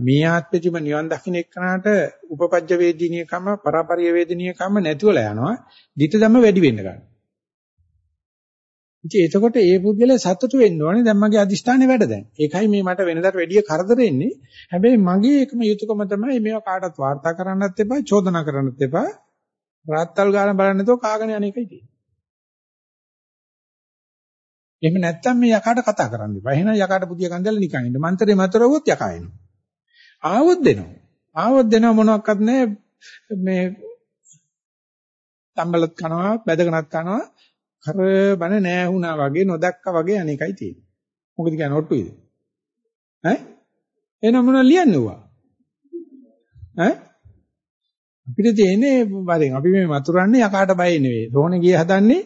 මේ ආත්මෙදිම නිවන් දකින්න එක්කනට උපපජ්ජ වේදිනිය කම පරාපරිය වේදිනිය කම නැතිවලා යනවා. ditta ධම්ම වැඩි වෙන්න ගන්නවා. ඉතින් එතකොට ඒ පුද්ගලයා සතුටු වෙන්න ඕනේ දැන් මගේ අදිෂ්ඨානේ වැඩ දැන්. ඒකයි මේ මට වෙනදාට වැඩිය කරදර එන්නේ. හැබැයි මගේ එකම යුතුයකම තමයි මේවා කාටවත් වාර්තා කරන්නත් එපා, චෝදනා කරන්නත් එපා. රාත්තල් ගාන බලන්න නැතුව කාගෙන යන එකයි තියෙන්නේ. එහෙම නැත්තම් මේ යකාට කතා කරන්න එපා. එහෙනම් යකාට පුදිය කන්දල නිකන් ඉන්න. මන්තරේ මතරවුවොත් යකා එනවා. ආවොත් දෙනවා. ආවොත් දෙනවා මොනවත් නැහැ. මේ තම්බලත් කනවා, බැදගෙනත් කනවා. කරබන නෑ වුණා වගේ නොදැක්කා වගේ අනේකයි තියෙන්නේ. මොකද කියන්නේ ඔට්ටුයිද? ඈ? එහෙනම් මොනවද ලියන්නේ උවා? ඈ? අපිට තියෙන්නේ වරෙන් අපි මේ මතුරන්නේ යකාට බය නෙවෙයි. රෝණේ ගියේ හදන්නේ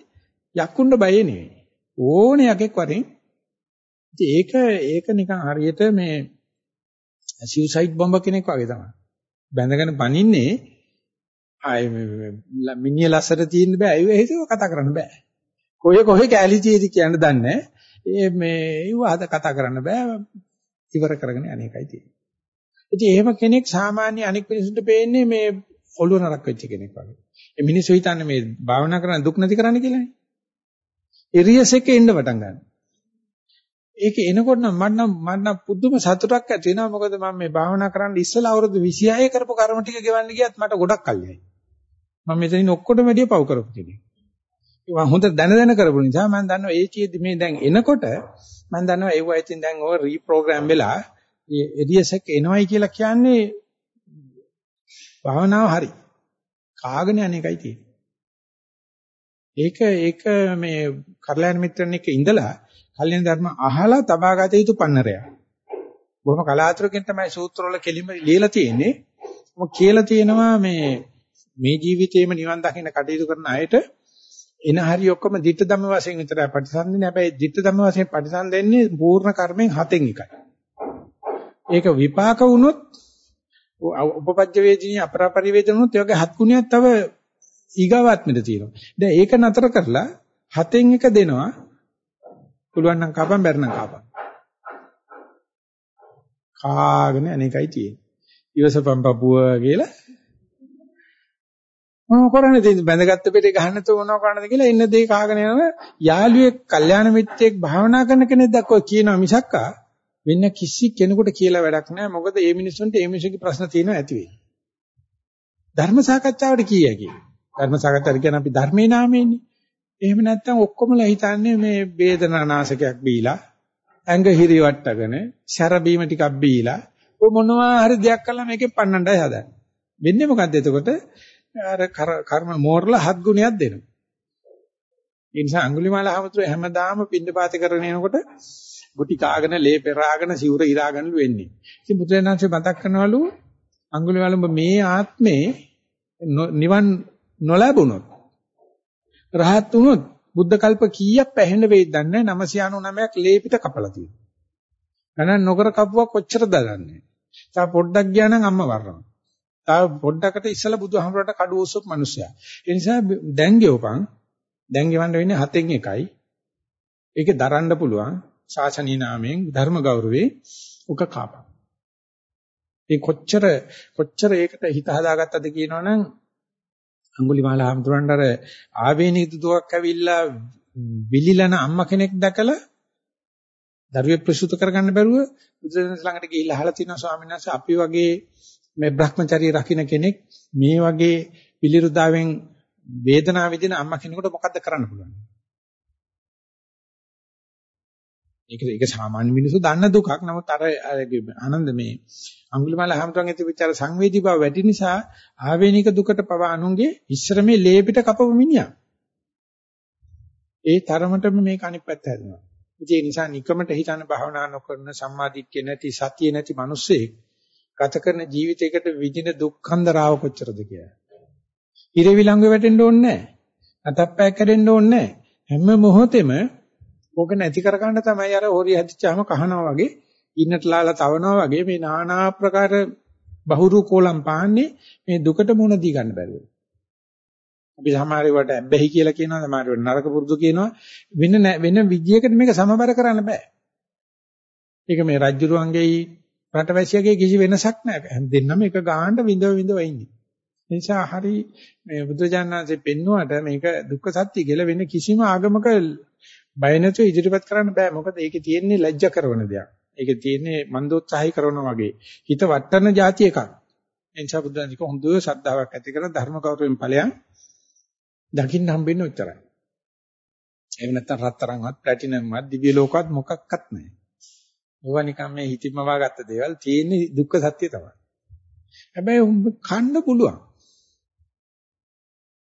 යක්කුන්ට බය නෙවෙයි. ඕනේ යකෙක් වරෙන්. ඉතින් ඒක ඒක නිකන් හරියට මේ සියුසයිඩ් බම්බ කෙනෙක් වගේ තමයි. බැඳගෙන පනින්නේ ආයේ මිනිහ ලස්සට තියෙන්න බෑ. ඒ හිතව කතා කරන්න බෑ. කොහේ කොහේ කැලිටියේද කියන්න දන්නේ ඒ මේ ඒව අද කතා කරන්න බෑ ඉවර කරගෙන අනේකයි තියෙන්නේ. ඉතින් එහෙම කෙනෙක් සාමාන්‍ය අනික් මිනිසුන්ට පේන්නේ මේ ඔළුව නරක් වෙච්ච කෙනෙක් වගේ. ඒ මිනිස්සු හිතන්නේ මේ භාවනා කරන දුක් නැති කරන්න කියලානේ. එරියස් එකේ ඉන්න පටන් ගන්නවා. ඒක එනකොට නම් මට නම් මට නම් පුදුම සතුටක් ඇති වෙනවා මොකද මම මේ භාවනා කරන්න ඉස්සෙල්ලා අවුරුදු 26 කරපු කර්ම ටික ගෙවන්න ගියත් මට ගොඩක් කල්යයි. මම මෙතනින් ඔක්කොටම වැඩිය පව් කරපු කෙනෙක්. මම හොඳ දැන දැන කරපු නිසා මම දන්නවා ඒ චේදි මේ දැන් එනකොට මම දන්නවා ඒව ඉතින් දැන් ඔය රීප්‍රෝග්‍රෑම් වෙලා එරියස් එක එනවයි කියලා කියන්නේ භාවනාව හරි. කාගෙන අනේකයි තියෙන්නේ. ඒක ඒක මේ කරලයන් මිත්‍රන් එක්ක ඉඳලා කල්යන ධර්ම අහලා තබාගත යුතු පන්නරය. බොහොම කලාතුරකින් තමයි සූත්‍රවල කෙලිම ලියලා තියෙන්නේ. මොක කියලා තියෙනවා මේ මේ ජීවිතේම නිවන් දකින්න කටයුතු කරන අයට එන හරි ඔක්කොම ditta ධම්ම වශයෙන් විතරයි ප්‍රතිසන්දිනේ. හැබැයි ditta ධම්ම වශයෙන් ප්‍රතිසන්දෙන්නේ පූර්ණ කර්මෙන් හතෙන් එකයි. ඒක විපාක වුණොත් උපපජ්ජ වේදිනිය අපරාපරිවේදන වුණොත් ඒ වගේ හත් ගුණයක් තව ඊගාවාත්මෙට තියෙනවා. දැන් ඒක නතර කරලා හතෙන් එක දෙනවා. පුළුවන් නම් කපන් බැරි නම් කපන්. කාගෙන අනේකයි තියෙන්නේ. ඉවසපම් පපුව කියලා මොනව කරන්නේ? ඉතින් බැඳගත්ත පෙටේ ගහන්න නැතුව මොනව කරන්නද කියලා ඉන්න දේ කාගෙන යනවා. යාළුවෙක් කල්යාණ මිත්‍රයෙක් භාවනා කරන කෙනෙක් දැක්කෝ කියනවා මිසක්කා වෙන කිසි කෙනෙකුට කියලා වැඩක් නැහැ. මොකද මේ මිනිස්සුන්ට මේ මිනිස්සුගේ ප්‍රශ්න තියෙනවා ඇති වෙයි. ධර්ම සාකච්ඡාවට කීයකි ධර්ම සාකච්ඡාවට කියන අපි ධර්මේ නාමයෙන්නේ. එහෙම නැත්නම් ඔක්කොමලා හිතන්නේ මේ වේදනානාශකයක් බීලා ඇඟ හිරි වට්ටගෙන සැර බීම ටිකක් බීලා ඔය මොනවා හරි දෙයක් කළා මේකෙන් පන්නන්නයි හදන්නේ. වෙන්නේ මොකද්ද එතකොට? අර කර්ම මෝරලා හත් ගුණයක් දෙනවා. ඒ නිසා අඟුලිමාල හමුතුර හැමදාම පින්නපාත කරගෙන යනකොට ගුටි කාගෙන ලේ පෙරාගෙන සිවුර ඉරාගෙනලු වෙන්නේ. ඉතින් බුදුරජාණන්සේ මතක් කරනවලු අඟුලිමාල මේ ආත්මේ නිවන් නොලැබුණොත් රහත් වුණොත් බුද්ධ කල්ප කීයක් පැහෙන්න වෙයිද දන්නේ 999ක් ලේ පිට කපලා තියෙනවා. ගණන් නොකර කපුවා කොච්චරද දන්නේ. තා පොඩ්ඩක් ගියා නම් අම්මා වරනවා. තව පොඩ්ඩකට ඉස්සලා බුදුහාමරට කඩු උස්සපු මිනිස්සයා. ඒ නිසා දැන් ගෙවපන්. දැන් ගෙවන්න වෙන්නේ හතෙන් එකයි. ඒකේ දරන්න පුළුවන් ශාසනීය නාමයෙන් ධර්ම ගෞරවේ උක කාපන්. ඒ කොච්චර කොච්චර ඒකට හිත හදාගත්තද කියනවනම් අඟුලිමාල හාමුදුරන්ට අර ආවේනික දුවක් ඇවිල්ලා විලිලන අම්මා කෙනෙක් දැකලා දරුවෙක් ප්‍රසූත කරගන්න බැරුව බුදුසසුන ළඟට ගිහිල්ලා අහලා තිනවා ස්වාමීන් වහන්සේ අපි වගේ මේ Brahmacharya රකින්න කෙනෙක් මේ වගේ පිළිරුදාවෙන් වේදනාව විඳින අම්මා කෙනෙකුට මොකද්ද කරන්න පුළුවන්? ඒක ඒක සාමාන්‍ය මිනිස්සු දන්න දුකක්. නමුත් අර ආනන්ද මේ අඟුලිමාල හැමතෙන් තිබිච්ච අර සංවේදී බව වැඩි නිසා ආවේනික දුකට පව අනුන්ගේ ඉස්සර මේ ලේපිට කපපු මිනිහා. ඒ තරමටම මේක අනිත් පැත්ත හැදෙනවා. ඒ නිසා නිකමට හිතන භාවනා නොකරන සම්මාදිට්ඨිය නැති සතිය නැති මිනිස්සෙක් ගත කරන ජීවිතයකට විඳින දුක්ඛන්දරාව කොච්චරද කියලා. ඉරවිලංගු වැටෙන්න ඕනේ නැහැ. අතප්පයක් කැඩෙන්න ඕනේ නැහැ. හැම මොහොතෙම ඕක නැති කර ගන්න තමයි අර හොරිය හැදිච්චාම කහනවා වගේ ඉන්නට ලාලා තවනවා වගේ මේ নানা ආකාර බහුරු කෝලම් පාන්නේ මේ දුකට මුණ දී ගන්න බැරුව. අපි සමහර ඒවාට ඇබ්බැහි කියලා කියනවා සමහර ඒවාට නරක පුරුදු කියනවා වෙන වෙන විදියකට මේක සමබර කරන්න බෑ. ඒක මේ රජ්ජුරුවන්ගේ රටවැසියගේ කිසි වෙනසක් නැහැ. දෙන්නම එක ගානට විඳව විඳව ඉන්නේ. ඒ නිසා හරි මේ බුදුජානනාංශයෙන් පෙන්වුවට මේක දුක්ඛ සත්‍ය කියලා වෙන කිසිම ආගමක බය නැතුව ඉදිරිපත් කරන්න බෑ. මොකද ඒකේ තියෙන්නේ ලැජ්ජ කරන දෙයක්. ඒකේ තියෙන්නේ මන්දෝත්සාහය කරනවා වගේ. හිත වටන જાති එකක්. ඒ නිසා බුදුන්දික හොඳ ශ්‍රද්ධාවක් ඇති කරන ධර්ම කෞරවෙන් ඵලයන් දකින්න හම්බෙන්නේ උච්චරයි. එහෙම නැත්නම් රත්තරන්වත් ප්ලැටිනම්වත් දිව්‍ය ලෝකවත් මොකක්වත් නැහැ. ඒවා නිකන් මේ හිතින්ම වාගත්ත දේවල් තියෙන්නේ දුක්ඛ සත්‍ය තමයි. හැබැයි උඹ කන්න පුළුවන්.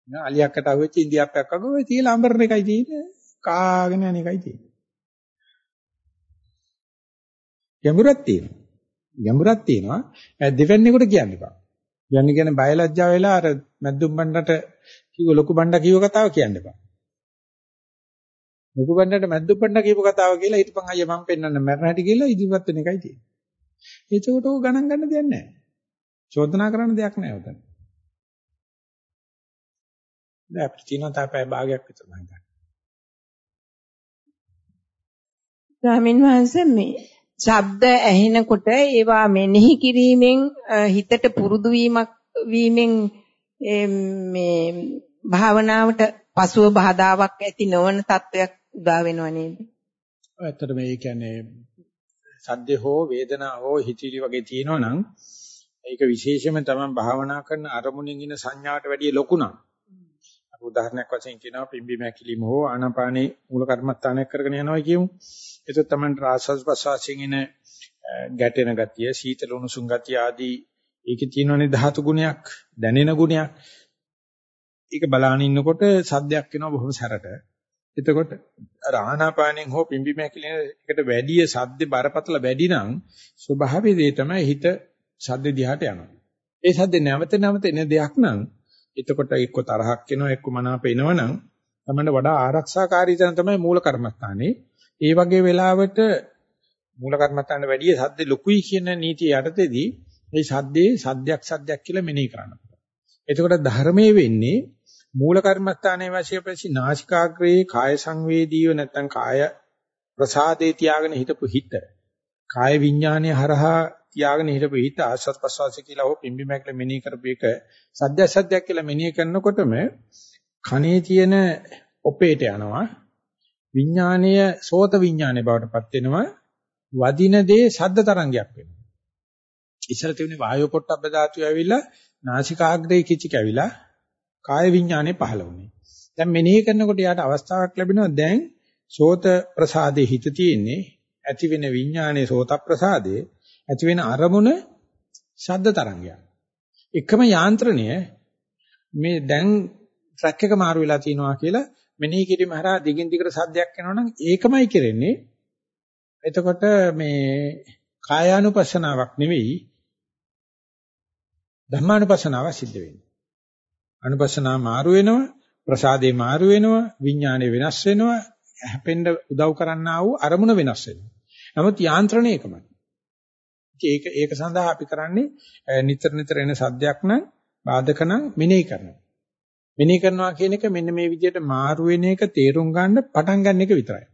නා අලියක්කට අහුවෙච්ච ඉන්දියාප්පයක් වගේ ඔය තියලා අඹරන එකයි තියෙන්නේ. කාගෙන යන එකයි තියෙන්නේ. ගැඹුරක් තියෙනවා. ගැඹුරක් තියෙනවා. දෙවැන්නේකට කියන්න එපා. යන්නේ කියන්නේ බයලජ්ජා වෙලා අර මැද්දුම් බණ්ඩට කිව්ව ලොකු බණ්ඩා කිව්ව කතාව කියන්න එපා. ලොකු බණ්ඩට මැද්දුම් බණ්ඩා කියපු කතාව කියලා ඊටපන් අයියා මම පෙන්වන්න මරණ හැටි කියලා ඉදිරිපත් වෙන එකයි තියෙන්නේ. ඒකට ඕක ගණන් ගන්න දෙයක් නැහැ. චෝදනා කරන්න දෙයක් නැහැ උතන. දැන් අපිට තියෙන තාපය භාගයක් විතර මම ගන්න. ස්වාමින් වහන්සේ මේ ශබ්ද ඇහෙනකොට ඒවා මෙනෙහි කිරීමෙන් හිතට පුරුදු වීමක් වීමෙන් මේ භාවනාවට පසුව බාධාවක් ඇති නොවන තත්වයක් උදා වෙනව නේද? ඇත්තට මේ කියන්නේ සද්ද හෝ වේදනා හෝ හිතිලි වගේ තියෙනවා නම් ඒක විශේෂයෙන්ම තමයි භාවනා කරන අරමුණින් ඉන සංඥාවට වැඩිය ලොකු නම්. අපි උදාහරණයක් වශයෙන් කියනවා පිම්බි මැකිලිම හෝ ආනාපානේ මූල කර්මස්ථානයක් කරගෙන යනවා කියමු. ඒක තමයි රාසස් ප්‍රසවාසයෙන් ඉන ගැටෙන ගතිය, සීතල උණුසුම් ගතිය ආදී ඒකේ තියෙනනේ ධාතු ගුණයක්, දැනෙන ගුණයක්. ඒක බලාගෙන ඉන්නකොට සද්දයක් එනවා බොහොම සැරට. එතකොට ආනාපානෙන් හෝ පිම්බි මැකිලින එකට වැඩිය සද්දේ බරපතල වැඩි නම් ස්වභාවයේ දේ තමයි හිත සද්ද දිහාට යනවා. ඒ සද්ද නැවත නැවත එන දෙයක් නම් එතකොට එක්ක තරහක් එනවා එක්ක මනාප එනවනම් තමයි වඩා ආරක්ෂාකාරී තැන තමයි මූල කර්මස්ථානේ. ඒ වගේ වෙලාවට මූල කර්මස්ථානට වැඩිය සද්ද ලොකුයි කියන නීතිය යටතේදී මේ සද්දේ සද්දයක් සද්දයක් කියලා මෙනෙහි කරන්න පුළුවන්. එතකොට ධර්මයේ වෙන්නේ මූල කර්මස්ථානයේ වශයෙන් ප්‍රසි නාසිකාග්‍රේ කාය සංවේදීව නැත්නම් කාය ප්‍රසාදේ තියාගෙන හිටපු හිත කාය විඥානය හරහා තියාගෙන හිටපු හිත ආස්වාද ප්‍රසවාස කියලා හෝ පිම්බි මැකල මෙනෙහි කරපු එක සද්ද සද්දයක් කියලා මෙනෙහි කරනකොටම කනේ තියෙන ඔපේට යනවා විඥානීය සෝත විඥානයේ බවටපත් වෙනවා වදින දේ සද්ද තරංගයක් වෙනවා. ඉස්සර තිබුණේ වායෝ පොට්ටබ්බ ධාතුව ඇවිල්ලා නාසිකාග්‍රේ කිචි කැවිලා කාය විඥානේ පහළ වුණේ දැන් මෙනෙහි කරනකොට යාට අවස්ථාවක් ලැබෙනවා දැන් සෝත ප්‍රසාදේ හිත තියෙන්නේ ඇති වෙන විඥානයේ සෝත ප්‍රසාදේ ඇති වෙන අරමුණ ශබ්ද තරංගයක්. එකම යාන්ත්‍රණය මේ දැන් ට්‍රැක් එක මාරු වෙලා තියෙනවා කියලා මෙනෙහි කිරීම හරහා දිගින් දිගට සද්දයක් එනවනම් ඒකමයි කරන්නේ. එතකොට මේ කායානුපස්සනාවක් නෙවෙයි ධම්මානුපස්සනාවක් සිද්ධ වෙන්නේ. අනුපස්සනාව මාරු වෙනවා, ප්‍රසාදේ මාරු වෙනවා, විඥානේ වෙනස් වෙනවා, හැපෙන්න උදව් කරන්නා වූ අරමුණ වෙනස් වෙනවා. නමුත් යාන්ත්‍රණය එකමයි. ඒක ඒක සඳහා අපි කරන්නේ නිතර නිතර එන සද්දයක් නම් බාධක නම් මෙනෙහි කරනවා. මෙනෙහි කරනවා කියන එක මෙන්න මේ විදිහට මාරු වෙන එක තේරුම් ගන්න පටන් ගන්න එක විතරයි.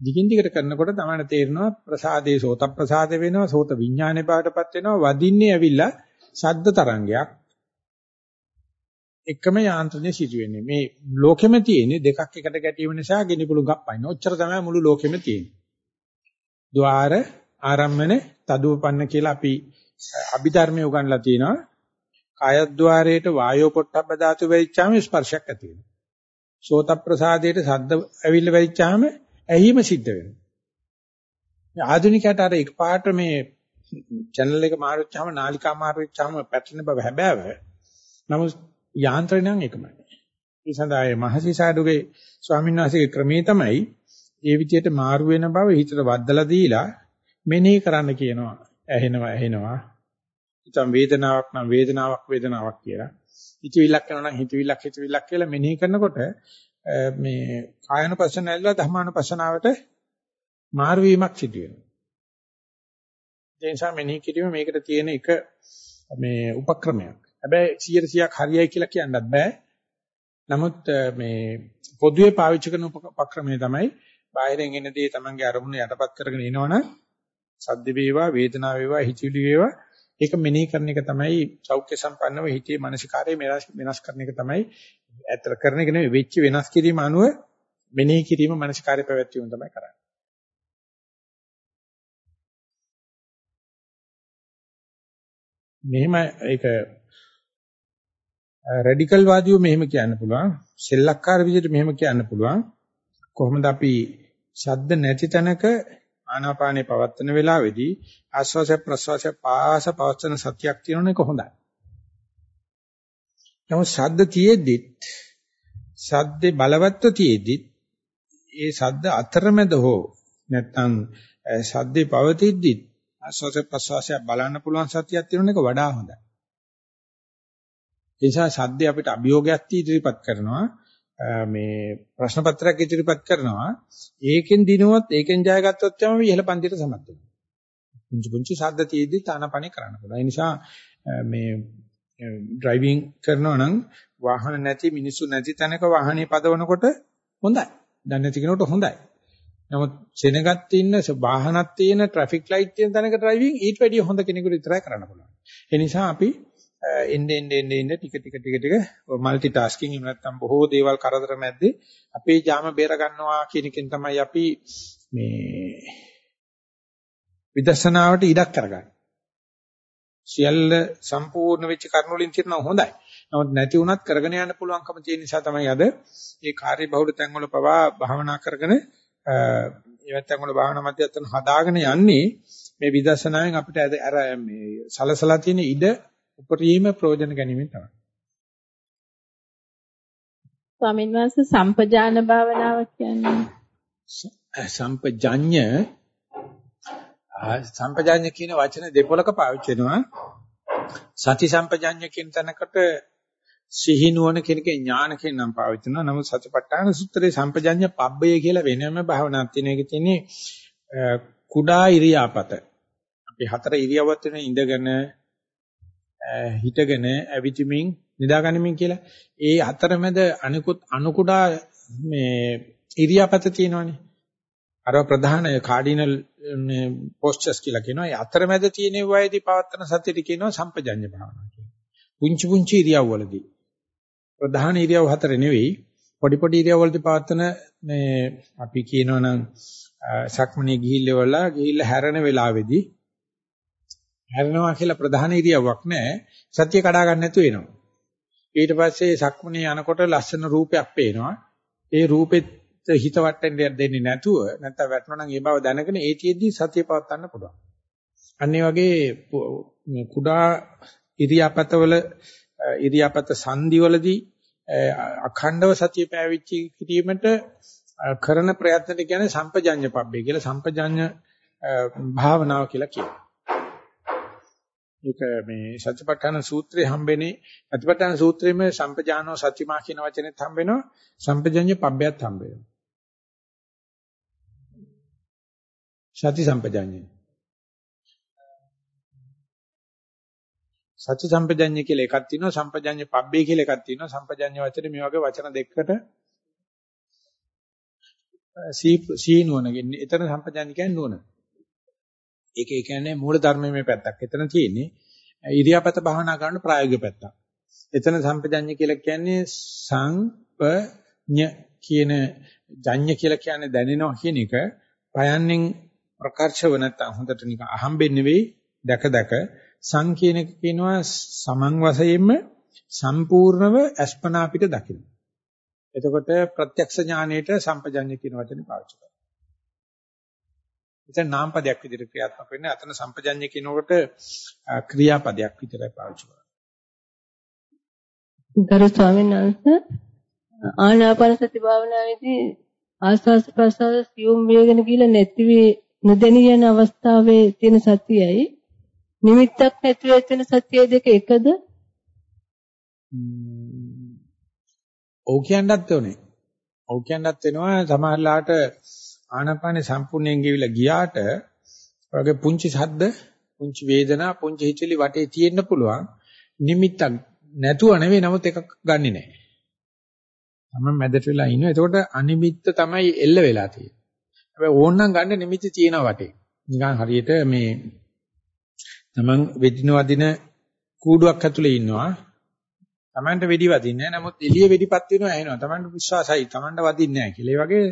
දිගින් දිගට කරනකොට තමයි තේරෙනවා ප්‍රසාදේ සෝත ප්‍රසාද වෙනවා සෝත විඥානේ බාටපත් වෙනවා වදින්නේ ඇවිල්ලා ශබ්ද තරංගයක් එකම යාන්ත්‍රණය සිදු වෙන්නේ මේ ලෝකෙම තියෙන්නේ දෙකක් එකට ගැටීම නිසා ගෙනිපුළු ගප්පයින්. ඔච්චර තමයි මුළු ලෝකෙම තියෙන්නේ. ద్వාර ආරම්මන තදුපන්න කියලා අපි අභිධර්මයේ උගන්ලා තියෙනවා. කායද්්වාරයට වායෝ පොට්ටබ්බ ධාතු වෙච්චාම ස්පර්ශයක් ඇති වෙනවා. සෝත ප්‍රසාදයට සද්ද ඇවිල්ලා වෙච්චාම ඇහිම සිද්ධ වෙනවා. ආධුනිකයට අර එකපාරට මේ channel එක මාරු වෙච්චාම නාලිකා මාරු වෙච්චාම පැටලෙන බව හැබෑව. නමුත් යාන්ත්‍රණයන් එකමයි. ඒ සඳහා මහසිසාඩුගේ ස්වාමීන් වහන්සේගේ ක්‍රමේ තමයි ඒ විදිහට මාරු වෙන බව හිතට වද්දලා දීලා මෙනෙහි කරන්න කියනවා. ඇහෙනවා ඇහෙනවා. ඉතින් වේදනාවක් නම් වේදනාවක් වේදනාවක් කියලා. හිතවිල්ලක් කරනවා නම් හිතවිල්ලක් හිතවිල්ලක් කියලා මෙනෙහි කරනකොට මේ කායනුපස්සන ඇල්ලලා ධර්මානුපස්සනාවට මාරු වීමක් සිදු වෙනවා. ඒ නිසා මෙනෙහි කිරීම මේකට තියෙන එක මේ උපක්‍රමයක්. හැබැයි 100%ක් හරියයි කියලා කියන්නත් බෑ. නමුත් මේ පොදුවේ පාවිච්චි කරන උපක්‍රමය තමයි බාහිරින් එන දේ Tamange අරමුණ යටපත් කරගෙන එනවනම් සද්ද වේවා වේදනාව වේවා හිතවිලි වේවා ඒක මෙනෙහි කරන එක තමයි සෞඛ්‍ය සම්පන්නව හිතේ මානසිකාරය වෙනස් කරන එක තමයි ඇත්තට කරන එක නෙවෙයි වෙච්ච වෙනස් කිරීම අනුව මෙනෙහි කිරීම මානසිකාරය පැවැත්වීම තමයි කරන්නේ. මෙහෙම ඒක රැඩිකල් වාදියෝ මෙහෙම කියන්න පුළුවන් සෙල්ලක්කාර විදිහට මෙහෙම කියන්න පුළුවන් කොහොමද අපි ශබ්ද නැති තැනක ආනාපානේ පවත්වන වෙලාවේදී ආස්වාසය ප්‍රස්වාසය පාස පවත්වන සතියක් තියෙනවනේ කොහොඳයි. නමුත් ශබ්ද තියෙද්දිත් ශබ්දේ බලවත්ව තියෙද්දිත් ඒ ශබ්ද අතරමැද හෝ නැත්නම් ශබ්දේ පවතිද්දිත් ආස්වාසය ප්‍රස්වාසය බලන්න පුළුවන් සතියක් තියෙන එක වඩා හොඳයි. ඒ නිසා ශබ්දේ අපිට අභියෝගයක් ඉදිරිපත් කරනවා මේ ප්‍රශ්න පත්‍රයක් ඉදිරිපත් කරනවා ඒකෙන් දිනුවොත් ඒකෙන් ජයගත්තොත් යම ඉහළ පන්තියට සමත් වෙනවා. පුංචි පුංචි ශබ්ද තියෙද්දි තානපණි කරන්න පුළුවන්. ඒ නිසා මේ ඩ්‍රයිවිං කරනවා නම් වාහන නැති මිනිස්සු නැති තැනක වාහනේ පදවනකොට හොඳයි. දැන් නැති කෙනෙකුට හොඳයි. නමුත් සෙනගත් ඉන්න වාහනක් තියෙන ට්‍රැෆික් ලයිට් තියෙන තැනක ඩ්‍රයිවිං ඊට වැඩිය හොඳ කෙනෙකුට විතරයි කරන්න පුළුවන්. ඒ නිසා අපි එන්න එන්න එන්න එන්න ටික ටික ටික ටික মালටි ටාස්කින් එහෙම නැත්නම් බොහෝ දේවල් කරදර මැද්දේ අපේ ජාම බේර ගන්නවා කියන එකෙන් තමයි අපි මේ විදර්ශනාවට ඉඩක් කරගන්නේ. සියල්ල සම්පූර්ණ වෙච්ච කරුණු වලින් තියෙනවා හොඳයි. නමුත් නැති වුණත් කරගෙන යන්න පුළුවන්කම තියෙන නිසා තමයි අද මේ කාර්ය බහුල තැන්වල පවා භාවනා කරගෙන ඒවත් තැන්වල භාවනා මධ්‍යස්ථාන හදාගෙන යන්නේ මේ විදර්ශනාවෙන් අපිට අර මේ සලසලා තියෙන ඉඩ උපරිම ප්‍රයෝජන ගැනීමෙන් තමයි. ස්වාමීන් වහන්සේ සම්පජාන භාවනාව කියන්නේ සම්පජඤ්ඤ සම්පජඤ්ඤ කියන වචන දෙපොලක පාවිච්චි වෙනවා. සති සම්පජඤ්ඤ කියන තැනකට සිහි නුවණ කෙනකේ ඥාන කියන නම් පාවිච්චි කරනවා. නමුත් සතිපට්ඨාන සූත්‍රයේ සම්පජඤ්ඤ පබ්බය කියලා වෙනම භාවනාවක් තියෙන එක තියෙන්නේ කුඩා ඉරියාපත. අපි හතර ඉරියව්වත් වෙන ඉඳගෙන හිටගෙන ඇවිදිමින් නිදාගනිමින් කියලා. ඒ අතරමැද අනිකුත් අනුකුඩා මේ ඉරියාපත තියෙනවනේ. අර ප්‍රධාන කාඩිනල් මේ පොස්චර්ස් කියලා කියනවා. ඒ අතරමැද තියෙන වයදී පවත්තන සතියට කියනවා සම්පජඤ්ඤ භාවනාව කියලා. පුංචි පුංචි ඉරියව්වලදී ප්‍රධාන ඉරියව් හතර නෙවෙයි. පොඩි පොඩි ඉරියව්වලදී පවත්තන මේ අපි කියනවනම් සක්මණේ ගිහිල්ලවලා ගිහිල්ලා හැරෙන වෙලාවේදී හැරෙනවා කියලා ප්‍රධාන ඉරියව්වක් නැහැ. සත්‍ය කඩා ගන්න නැතුව එනවා. ඊට පස්සේ සක්මනේ යනකොට ලස්සන රූපයක් පේනවා. ඒ රූපෙත් හිත වටෙන් දෙන්නේ නැතුව නැත්නම් වැටුණා නම් ඒ බව දැනගෙන ඒ තියෙද්දි සතිය පවත්වන්න පුළුවන්. අන්න වගේ කුඩා ඉරියාපතවල ඉරියාපත සංදිවලදී අඛණ්ඩව සතිය පැවිච්ච කිරීමට කරන ප්‍රයත්නට කියන්නේ සම්පජඤ්ඤ පබ්බේ කියලා සම්පජඤ්ඤ භාවනාව කියලා කියනවා. ඒක මේ සත්‍යපට්ඨාන සූත්‍රයේ හම්බෙන්නේ සත්‍යපට්ඨාන සූත්‍රයේම සම්පජානෝ සත්‍යමා කියන වචනේත් හම්බෙනවා සම්පජඤ්ඤ පබ්බයත් හම්බෙනවා. සති සම්පජඤ්ඤය. සත්‍ය සම්පජඤ්ඤය කියලා එකක් තියෙනවා සම්පජඤ්ඤ පබ්බේ කියලා එකක් තියෙනවා සම්පජඤ්ඤ වචනේ මේ වගේ වචන දෙකකට සී සී නුවණ. කියන්නේ එතන සම්පජඤ්ඤ කියන්නේ නුවණ. ඒක ඒ කියන්නේ මූල ධර්මයේ මේ පැත්තක්. එතන තියෙන්නේ ඉරියාපත භාවනා කරන ප්‍රායෝගික පැත්තක්. එතන සම්පජඤ්ඤ කියලා කියන්නේ සංපඤ්ඤ කියන ජඤ්ඤ කියලා කියන්නේ දැනෙනවා කියන එක පයන්නෙන් ප්‍රකර්ෂව නැත්තම් හොඳට නිකන් අහම්බෙන් නෙවෙයි දැක දැක සං කියන එක කියනවා සමන් වශයෙන්ම සම්පූර්ණව අස්පනා පිට දකින්න. එතකොට ප්‍රත්‍යක්ෂ ඥානයේට සම්පජඤ්ඤ කියන වචනේ පාවිච්චි කරනවා. එතන නාම පදයක් විදිහට ක්‍රියාත්මක වෙන්නේ. අතන සම්පජඤ්ඤ කියනකොට ක්‍රියාපදයක් විතරයි පාවිච්චි කරන්නේ. ගරු ස්වාමීන් වහන්සේ ආනාපාන සති භාවනාවේදී ආස්වාස් ප්‍රසාර සියුම් වේගන කියලා නැති වේ නොදැනී යන අවස්ථාවේ තියෙන සතියයි නිමිත්තක් නැතුව ඇතිවෙන සතිය දෙක එකද? ඔව් කියන්නත් ඕනේ. ඔව් කියන්නත් වෙනවා සමහරලාට ආනාපානේ සම්පූර්ණයෙන් ගෙවිලා ගියාට වගේ පුංචි ශබ්ද, පුංචි වේදනා, පුංචි හිතලි වටේ තියෙන්න පුළුවන්. නිමිත්තක් නැතුව නෙවෙයි නමුත් එකක් ගන්නෙ නෑ. තමයි මැදට වෙලා ඉන්නවා. එතකොට අනිමිත්ත තමයි එල්ල වෙලා තියෙන්නේ. හැබැයි ඕනනම් ගන්න නිමිති තියෙනවා වටේ. නිකන් හරියට මේ තමන් වෙදින වදින කූඩුවක් ඇතුලේ ඉන්නවා. තමන්ට වෙඩි වදින්නේ නැහැ. නමුත් එළිය වෙඩිපත් වෙනවා ඇහෙනවා. තමන්ට විශ්වාසයි. තමන්ට වදින්නේ නැහැ කියලා. ඒ වගේ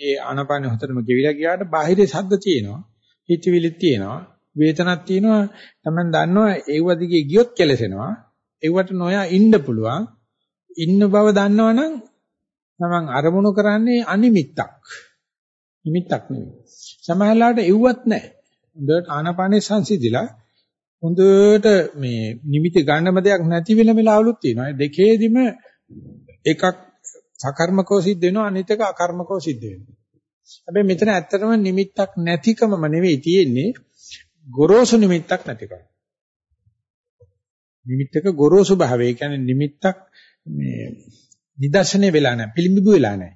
ඒ ආනපාන හතරම ගෙවිලා ගියාට බාහිරේ ශබ්ද තියෙනවා. හිතවිලි තියෙනවා. වේදනක් තියෙනවා. තමන් දන්නවා ඒව දිගේ ගියොත් කෙලසෙනවා. ඒවට නොයා ඉන්න පුළුවන්. ඉන්න බව දන්නවනම් තමන් අරමුණු කරන්නේ අනිමිත්තක්. නිමිත්තක් නෙවෙයි. සමහරලාට එව්වත් නැහැ. හොඳට ආනාපානේ සංසිඳිලා හොඳට මේ නිමිති ගන්නම දෙයක් නැති වෙන වෙලාවලුත් තියෙනවා. ඒ දෙකේදිම එකක් සකර්මකෝ සිද්ධ වෙනවා අනිත් එක අකර්මකෝ සිද්ධ වෙනවා. හැබැයි මෙතන ඇත්තටම නිමිත්තක් නැතිකමම නෙවෙයි තියෙන්නේ ගොරෝසු නිමිත්තක් නැතිකම. නිමිත්තක ගොරෝසු භාවය. ඒ කියන්නේ නිමිත්තක් මේ නිදර්ශනය වෙලා නැහැ, පිළිඹු වෙලා නැහැ.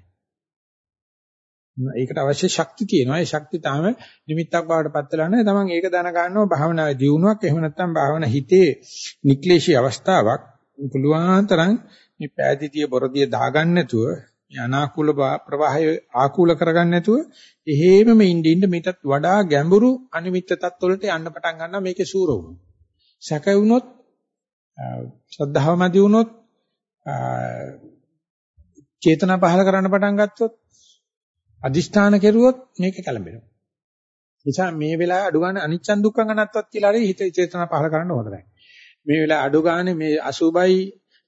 ඒකට අවශ්‍ය ශක්තිය තියෙනවා. ඒ ශක්තිය තාම නිමිත්තක් බවට පත් වෙලා නැහැ. තමන් ඒක දැන ගන්නවා භාවනාවේ දියුණුවක්. එහෙම නැත්නම් භාවනා හිතේ නික්ලේශී අවස්ථාවක්. පුළුවන් තරම් මේ පෑදීතිය බොරදිය දාගන්න නැතුව මේ අනාකූල ප්‍රවාහය ආකූල කරගන්න නැතුව එහෙමම ඉඳින්න ඉඳ මේකත් වඩා ගැඹුරු අනිමිත්ත තත්ත්වවලට යන්න පටන් ගන්නවා මේකේ සූර වුණොත්. සැක වුණොත් ශ්‍රද්ධාව මදි වුණොත් චේතනා පහල කරන්න පටන් ගත්තොත් අදිෂ්ඨාන කෙරුවොත් මේක කැළඹෙනවා. නිසා මේ වෙලාවේ අඩු ගන්න අනිච්චන් දුක්ඛං අනත්තත් කියලා හරි හිත චේතනා පහල කරන්න හොඳ නැහැ. මේ වෙලාවේ අඩු ගන්න මේ අසුබයි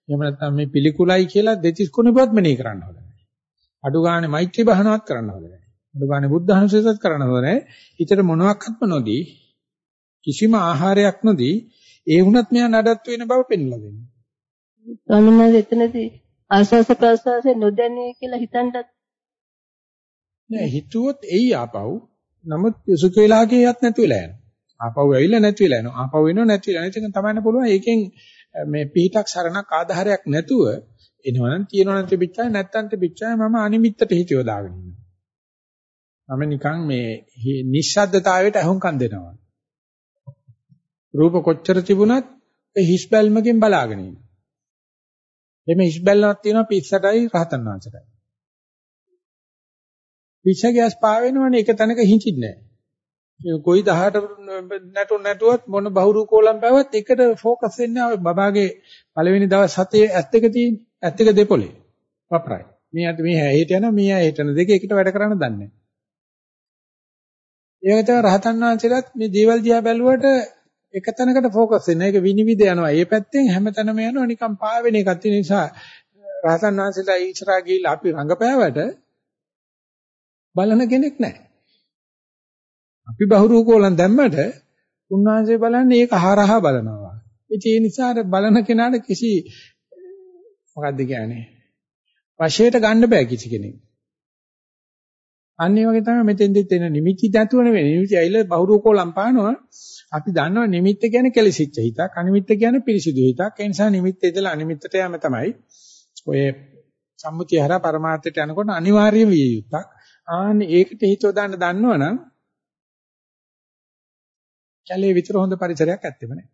එහෙම නැත්නම් මේ පිළිකුලයි කියලා දෙතිස් කුණපවත් මෙනෙහි කරන්න හොඳ නැහැ. අඩු ගන්න මෛත්‍රී භාවනාවක් කරන්න හොඳ නැහැ. අඩු ගන්න බුද්ධ අනුශේසත් කරන්න හොඳ නැහැ. හිතට මොනවාක්වත්ම නොදී කිසිම ආහාරයක් නොදී ඒ වුණත් මෙයා නඩත්තු වෙන බව පෙන්වලා දෙනවා. ස්වාමීන් වහන්සේ එතනදී ආස්වාස ප්‍රාස්වාසයේ නොදැනී කියලා හිතන්නත් නෑ හිතුවොත් එයි ආපහු. නමුත් සුඛ වේලාකේයත් නැති වෙලා යනවා. ආපහු ඇවිල්ලා නැති වෙලා යනවා. ආපහු එනවා නැති වෙලා. ඒක තමයි පුළුවන්. ඒකෙන් මේ පිටක් සරණක් ආධාරයක් නැතුව එනවනම් තියෙනවනම් තිබිච්චාය නැත්තම් තිබිච්චාය මම අනිමිත්තට හිතියව දාගෙන ඉන්නවා. මම නිකන් මේ නිශ්ශබ්දතාවයට අහුම්කම් දෙනවා. රූප කොච්චර තිබුණත් ඒ හිස් බැල්මකින් බලාගෙන ඉන්නවා. එමේ හිස් බැල්මක් තියෙනවා පිස්සටයි රහතන් වහන්සේටයි. පිස්ස ගෑස් පාවෙනවනේ එක තැනක හිංචින්නේ නැහැ. කොයි 18 නැටු නැටුවත් මොන බහුරු කෝලම් පැවත් එකට ફોකස් වෙන්නේ ආ බබාගේ පළවෙනි දවස් හතේ ඇස් දෙක තියෙන ඇස් දෙක දෙපොලේ වපරයි. මේ අත මේ හැහෙට යන මේ හැහෙට යන දෙක එකට වැඩ කරන්න දන්නේ නැහැ. ඒක තමයි රහතන් වහන්සේලාත් මේ දේවල් දිහා බැලුවට එක තැනකට ફોකස් වෙන එක විනිවිද යනවා. ඒ පැත්තෙන් හැමතැනම යනවා නිකන් පාවෙන එකක් තියෙන නිසා රහතන් වහන්සේලා ඊශ්‍රා ගිහිල්ලා අපි රංගපෑවට බලන කෙනෙක් නැහැ. අපි බහුරූපෝලන් දැම්මට උන්වහන්සේ බලන්නේ ඒක හරහා බලනවා. ඒ නිසා අර බලන කෙනාට කිසි මොකද්ද කියන්නේ? වශයට ගන්න බෑ කිසි කෙනෙක්. අන්න ඒ වගේ තමයි මෙතෙන්දෙත් එන නිමිති නැතුව නෙවෙයි. නිමිති ඇවිල්ලා බහුරූපෝලම් පානවා. අපි දන්නවා නිමිත්ත කියන්නේ කෙලසිච්ච හිතක්. අනිමිත්ත කියන්නේ පිරිසිදු හිතක්. ඒ නිසා නිමිත්ත ඉදලා අනිමිත්තට යෑම තමයි ඔය සම්මුතිය හරහා පරමාර්ථයට යනකොට අනිවාර්ය විය යුත්තක්. ආන්නේ ඒකට හිතව දාන්න දන්නවනම් කැලේ විතර හොඳ පරිසරයක් ඇත්තෙම නැහැ.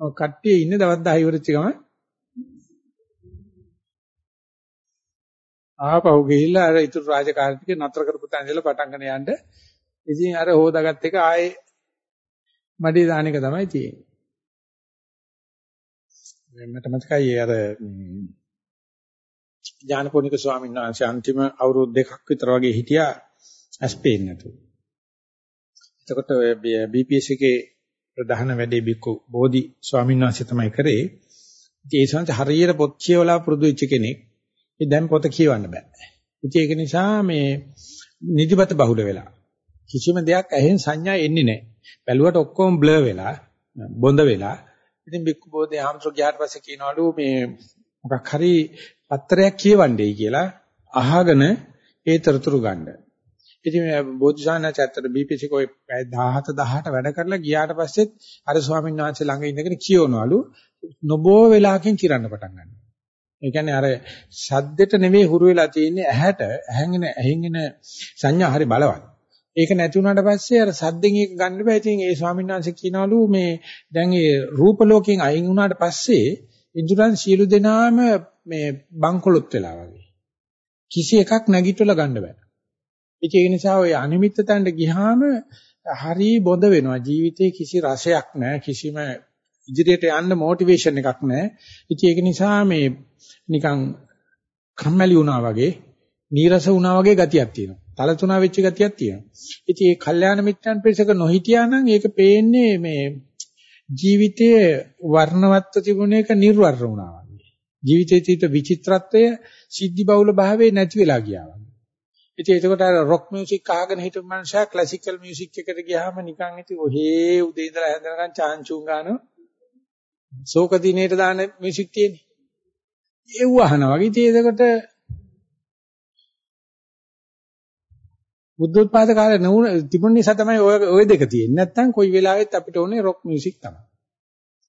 ඔව් කට්ටිය ඉන්නේ දවස් 10 ඉවරච්ච ගමන් ආපහු ගිහිල්ලා අර ඉතුරු රාජකාරී ටික නතර කරපු තැන ඉඳලා පටන් ගන්න යන්න. ඉතින් අර හොදාගත් එක ආයේ මඩේ දාන එක තමයි තියෙන්නේ. මට මතකයි අර ඥානපෝනික ස්වාමීන් වහන්සේ අන්තිම අවුරුදු දෙකක් විතර වගේ හිටියා ඇස්පේන් නැතුව. එතකොට BPS එකේ ප්‍රධාන වැඩේ බික්කු බෝධි ස්වාමීන් වහන්සේ තමයි කරේ. ඉතින් ඒ සංස හරියට පොත් කියවලා පුරුදු වෙච්ච කෙනෙක්. ඒ දැන් පොත කියවන්න බෑ. ඉතින් ඒක නිසා මේ නිදිමත බහුල වෙලා කිසිම දෙයක් ඇහෙන් සංඥා එන්නේ නැහැ. බැලුවට ඔක්කොම බ්ලර් වෙලා බොඳ වෙලා. ඉතින් බික්කු බෝධි ආම්සෝ ගියාට පස්සේ කියනවලු මේ මොකක් හරි පත්‍රයක් කියවන්නේයි කියලා අහගෙන ඒ තොරතුරු ගන්න. ඉතින් මේ බෝධිසානචත්තර බීපීසී කොයි 17 18 වැඩ කරලා ගියාට පස්සෙත් අර ස්වාමීන් වහන්සේ ළඟ ඉඳගෙන කියවනවලු නොබෝ වෙලාවකින් කිරන්න පටන් ගන්නවා. ඒ කියන්නේ අර ශබ්දෙට නෙවෙයි හුරු වෙලා තියෙන්නේ ඇහැට ඇහෙන් ඇහෙන් සංඥා හරි බලවත්. ඒක නැති වුණාට පස්සේ අර සද්දෙන් එක ගන්න බෑ. ඉතින් ඒ ස්වාමීන් වහන්සේ කියනවලු මේ දැන් ඒ රූප ලෝකයෙන් අයින් වුණාට පස්සේ ඉන්ද්‍රයන් සියලු දෙනාම මේ බංකොලොත් වෙලා වගේ. කිසි එකක් නැගිටවල ගන්න බෑ. ඒක නිසා ඔය අනිමිත්ත තැනට ගියාම හරි බොඳ වෙනවා. ජීවිතේ කිසි රසයක් නැහැ. කිසිම ඉදිරියට යන්න මොටිවේෂන් එකක් නැහැ. ඉතින් ඒක නිසා මේ නිකන් කම්මැලි වුණා වගේ, නීරස වුණා වගේ ගතියක් තියෙනවා. තලතුණා වෙච්ච ගතියක් තියෙනවා. ඉතින් මේ කල්යාණ මිත්‍රයන් පිරිසක නොහිටියා නම් ඒක පේන්නේ මේ ජීවිතයේ වර්ණවත්ව තිබුණ එක නිර්වර්ණ වුණා වගේ. ජීවිතයේ තියෙන විචිත්‍රත්වය, සිද්ධි බහුල භාවයේ නැති වෙලා ගියා වගේ. ඉතින් ඒකට අර රොක් මියුසික් අහගෙන හිටපු මනුස්සයා ක්ලාසිකල් මියුසික් එකට ගියාම නිකන් ඉතින් ඔහේ උදේ ඉඳලා හැන්දනකන් චාන්චුන් ගන්නවා. ශෝක දිනේට දාන මියුසික් තියෙන්නේ. ඒව අහනවා වගේ. ඉතින් ඒකට බුද්ධෝත්පාද කාලේ නුන තිබුණ නිසා තමයි ඔය ඔය දෙක තියෙන්නේ. නැත්තම් කොයි වෙලාවෙත් අපිට ඕනේ රොක් මියුසික් තමයි.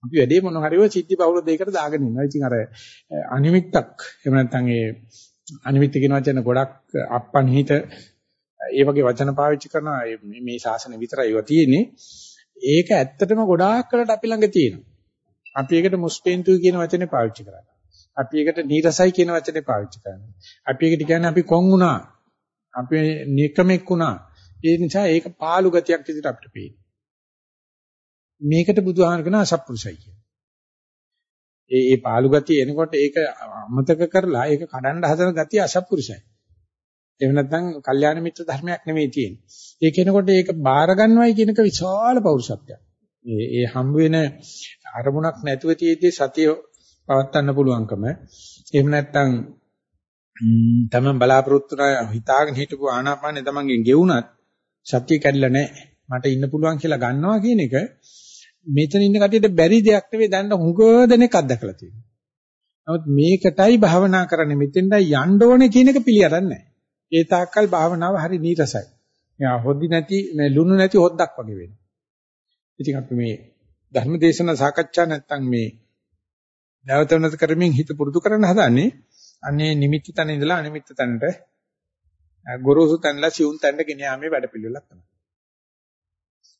අපි වැඩේ මොන හරි ඔය සිද්ධි බහුල දෙයකට දාගෙන ඉන්නවා. ඉතින් අර අනිමිත්තක් එහෙම නැත්නම් ඒ අනිමිත්ත කියන වචන ගොඩක් අප්පන්හිත ඒ වගේ වචන පාවිච්චි කරනවා මේ ශාසනය විතරයි ඒවා තියෙන්නේ. ඒක ඇත්තටම ගොඩාක් කරලා අපි ළඟ තියෙනවා. අපි ඒකට මුස්පෙන්තු කියන වචනේ පාවිච්චි කරනවා. අපි ඒකට නීරසයි කියන වචනේ පාවිච්චි කරනවා. අපි ඒකට කියන්නේ අපි කොන් වුණා. අපි නිකමෙක් වුණා. ඒ නිසා ඒක පාළු ගතියක් විදිහට අපිට පේනවා. මේකට බුදුහාමර කියන අසත්පුරුෂයි කියන. ඒ ඒ පාළු ගතිය එනකොට ඒක අමතක කරලා ඒක කඩන්න හදන ගතිය අසත්පුරුෂයි. එහෙම නැත්නම් කල්යාණ මිත්‍ර ධර්මයක් නෙමෙයි තියෙන්නේ. ඒක එනකොට ඒක බාර ගන්නවයි කියනක විශාල පෞරුෂත්වයක්. ඒ ඒ හම් වෙන අරමුණක් නැතුව තියෙද්දී සතිය පවත්වන්න පුළුවන්කම. එහෙම නැත්නම් තමන් බලාපොරොත්තු හිතාගෙන හිටපු ආනාපානේ තමන්ගෙන් ගෙවුනත් සත්‍ය කැඩිලා නැහැ. මට ඉන්න පුළුවන් කියලා ගන්නවා කියන එක මෙතන ඉන්න කටියට බැරි දෙයක් නෙවෙයි දැන් හුඟ දෙනෙක් අත්දකලා තියෙනවා. නමුත් මේකටයි භාවනා කරන්නේ මෙතෙන්ටයි යන්න ඕනේ කියන එක පිළිඅරන්නේ ඒ තාක්කල් භාවනාව හරි නීරසයි. යා හොද්දි නැති මේ ලුණු නැති හොද්දක් වගේ වෙනවා. ඉතින් අපි මේ ධර්මදේශන සාකච්ඡා නැත්තම් මේ නැවතනත කරමින් හිත පුරුදු කරන්න හදන්නේ අනේ නිමිත්ත තැන ඉඳලා අනිමිත්ත තැනට ගොරෝසු තැනලා සිවුන් තැනට ගෙන යාමේ වැඩපිළිවෙලක් තමයි.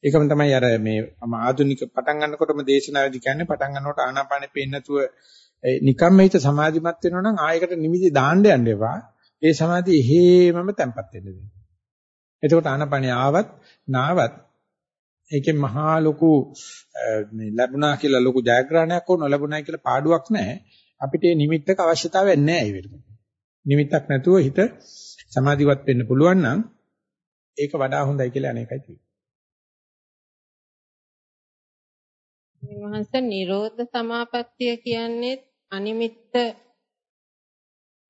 ඒකම තමයි අර මේ ආධුනික පටන් ගන්නකොටම දේශනාවේදී කියන්නේ පටන් ගන්නකොට ආනාපානෙ පේන්නේ නැතුව නිකම්ම හිත සමාධිමත් වෙනවා නම් ආයකට නිමිති දාන්න යන්න එපා. ඒ සමාධිය හේමම තැම්පත් වෙන්න දෙන්න. එතකොට ආනාපානෙ ආවත් නාවත් ඒකේ මහා ලොකු මේ ලැබුණා කියලා ලොකු ජයග්‍රහණයක් ඕන ලැබුණා කියලා පාඩුවක් නැහැ. අපිට මේ නිමිත්තක අවශ්‍යතාවයක් නැහැ ඒ වෙලෙ. නිමිත්තක් නැතුව හිත සමාධිවත් වෙන්න පුළුවන් නම් ඒක වඩා හොඳයි කියලා අනේකයි තියෙන්නේ. මහන්ස නිරෝධ සමාපත්තිය කියන්නේ අනිමිත්ත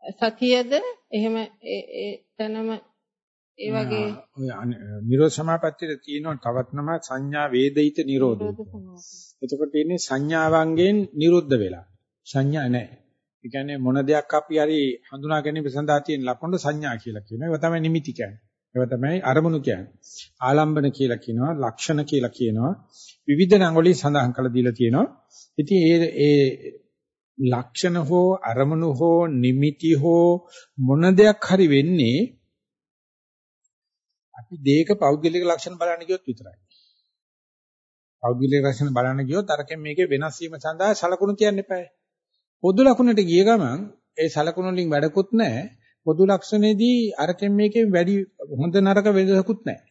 සතියද එහෙම එතනම ඒ වගේ නිරෝධ සමාපත්තියේ තියෙනවා තවත් නම සංඥා වේදිත නිරෝධය. එතකොට ඉන්නේ සංඥාවන්ගෙන් නිරුද්ධ වෙලා. සංඥා නැහැ. ඒ කියන්නේ මොන දෙයක් අපි හරි හඳුනා ගැනීම සඳහා තියෙන ලක්ෂණ සංඥා කියලා කියනවා. ඒවා තමයි නිමිති කියන්නේ. ඒවා තමයි අරමුණු කියන්නේ. ආලම්බන කියලා කියනවා, ලක්ෂණ කියලා කියනවා. විවිධ නම් වලින් සඳහන් කරලා දීලා තියෙනවා. ඉතින් ඒ ඒ ලක්ෂණ හෝ අරමුණු හෝ නිමිති හෝ මොන දෙයක් හරි වෙන්නේ අපි දේක පෞද්ගලික ලක්ෂණ බලන්න ගියොත් විතරයි. පෞද්ගලික ලක්ෂණ බලන්න ගියොත් අරකින් මේකේ වෙනස් වීම සඳහා සලකුණු තියන්න එපායි. පොදු ලක්ෂණයට ගිය ගමන් ඒ සලකුණු වලින් වැඩකුත් නැහැ. පොදු ලක්ෂණේදී අරකින් මේකේ වැඩි හොඳ නරක වෙනසකුත් නැහැ.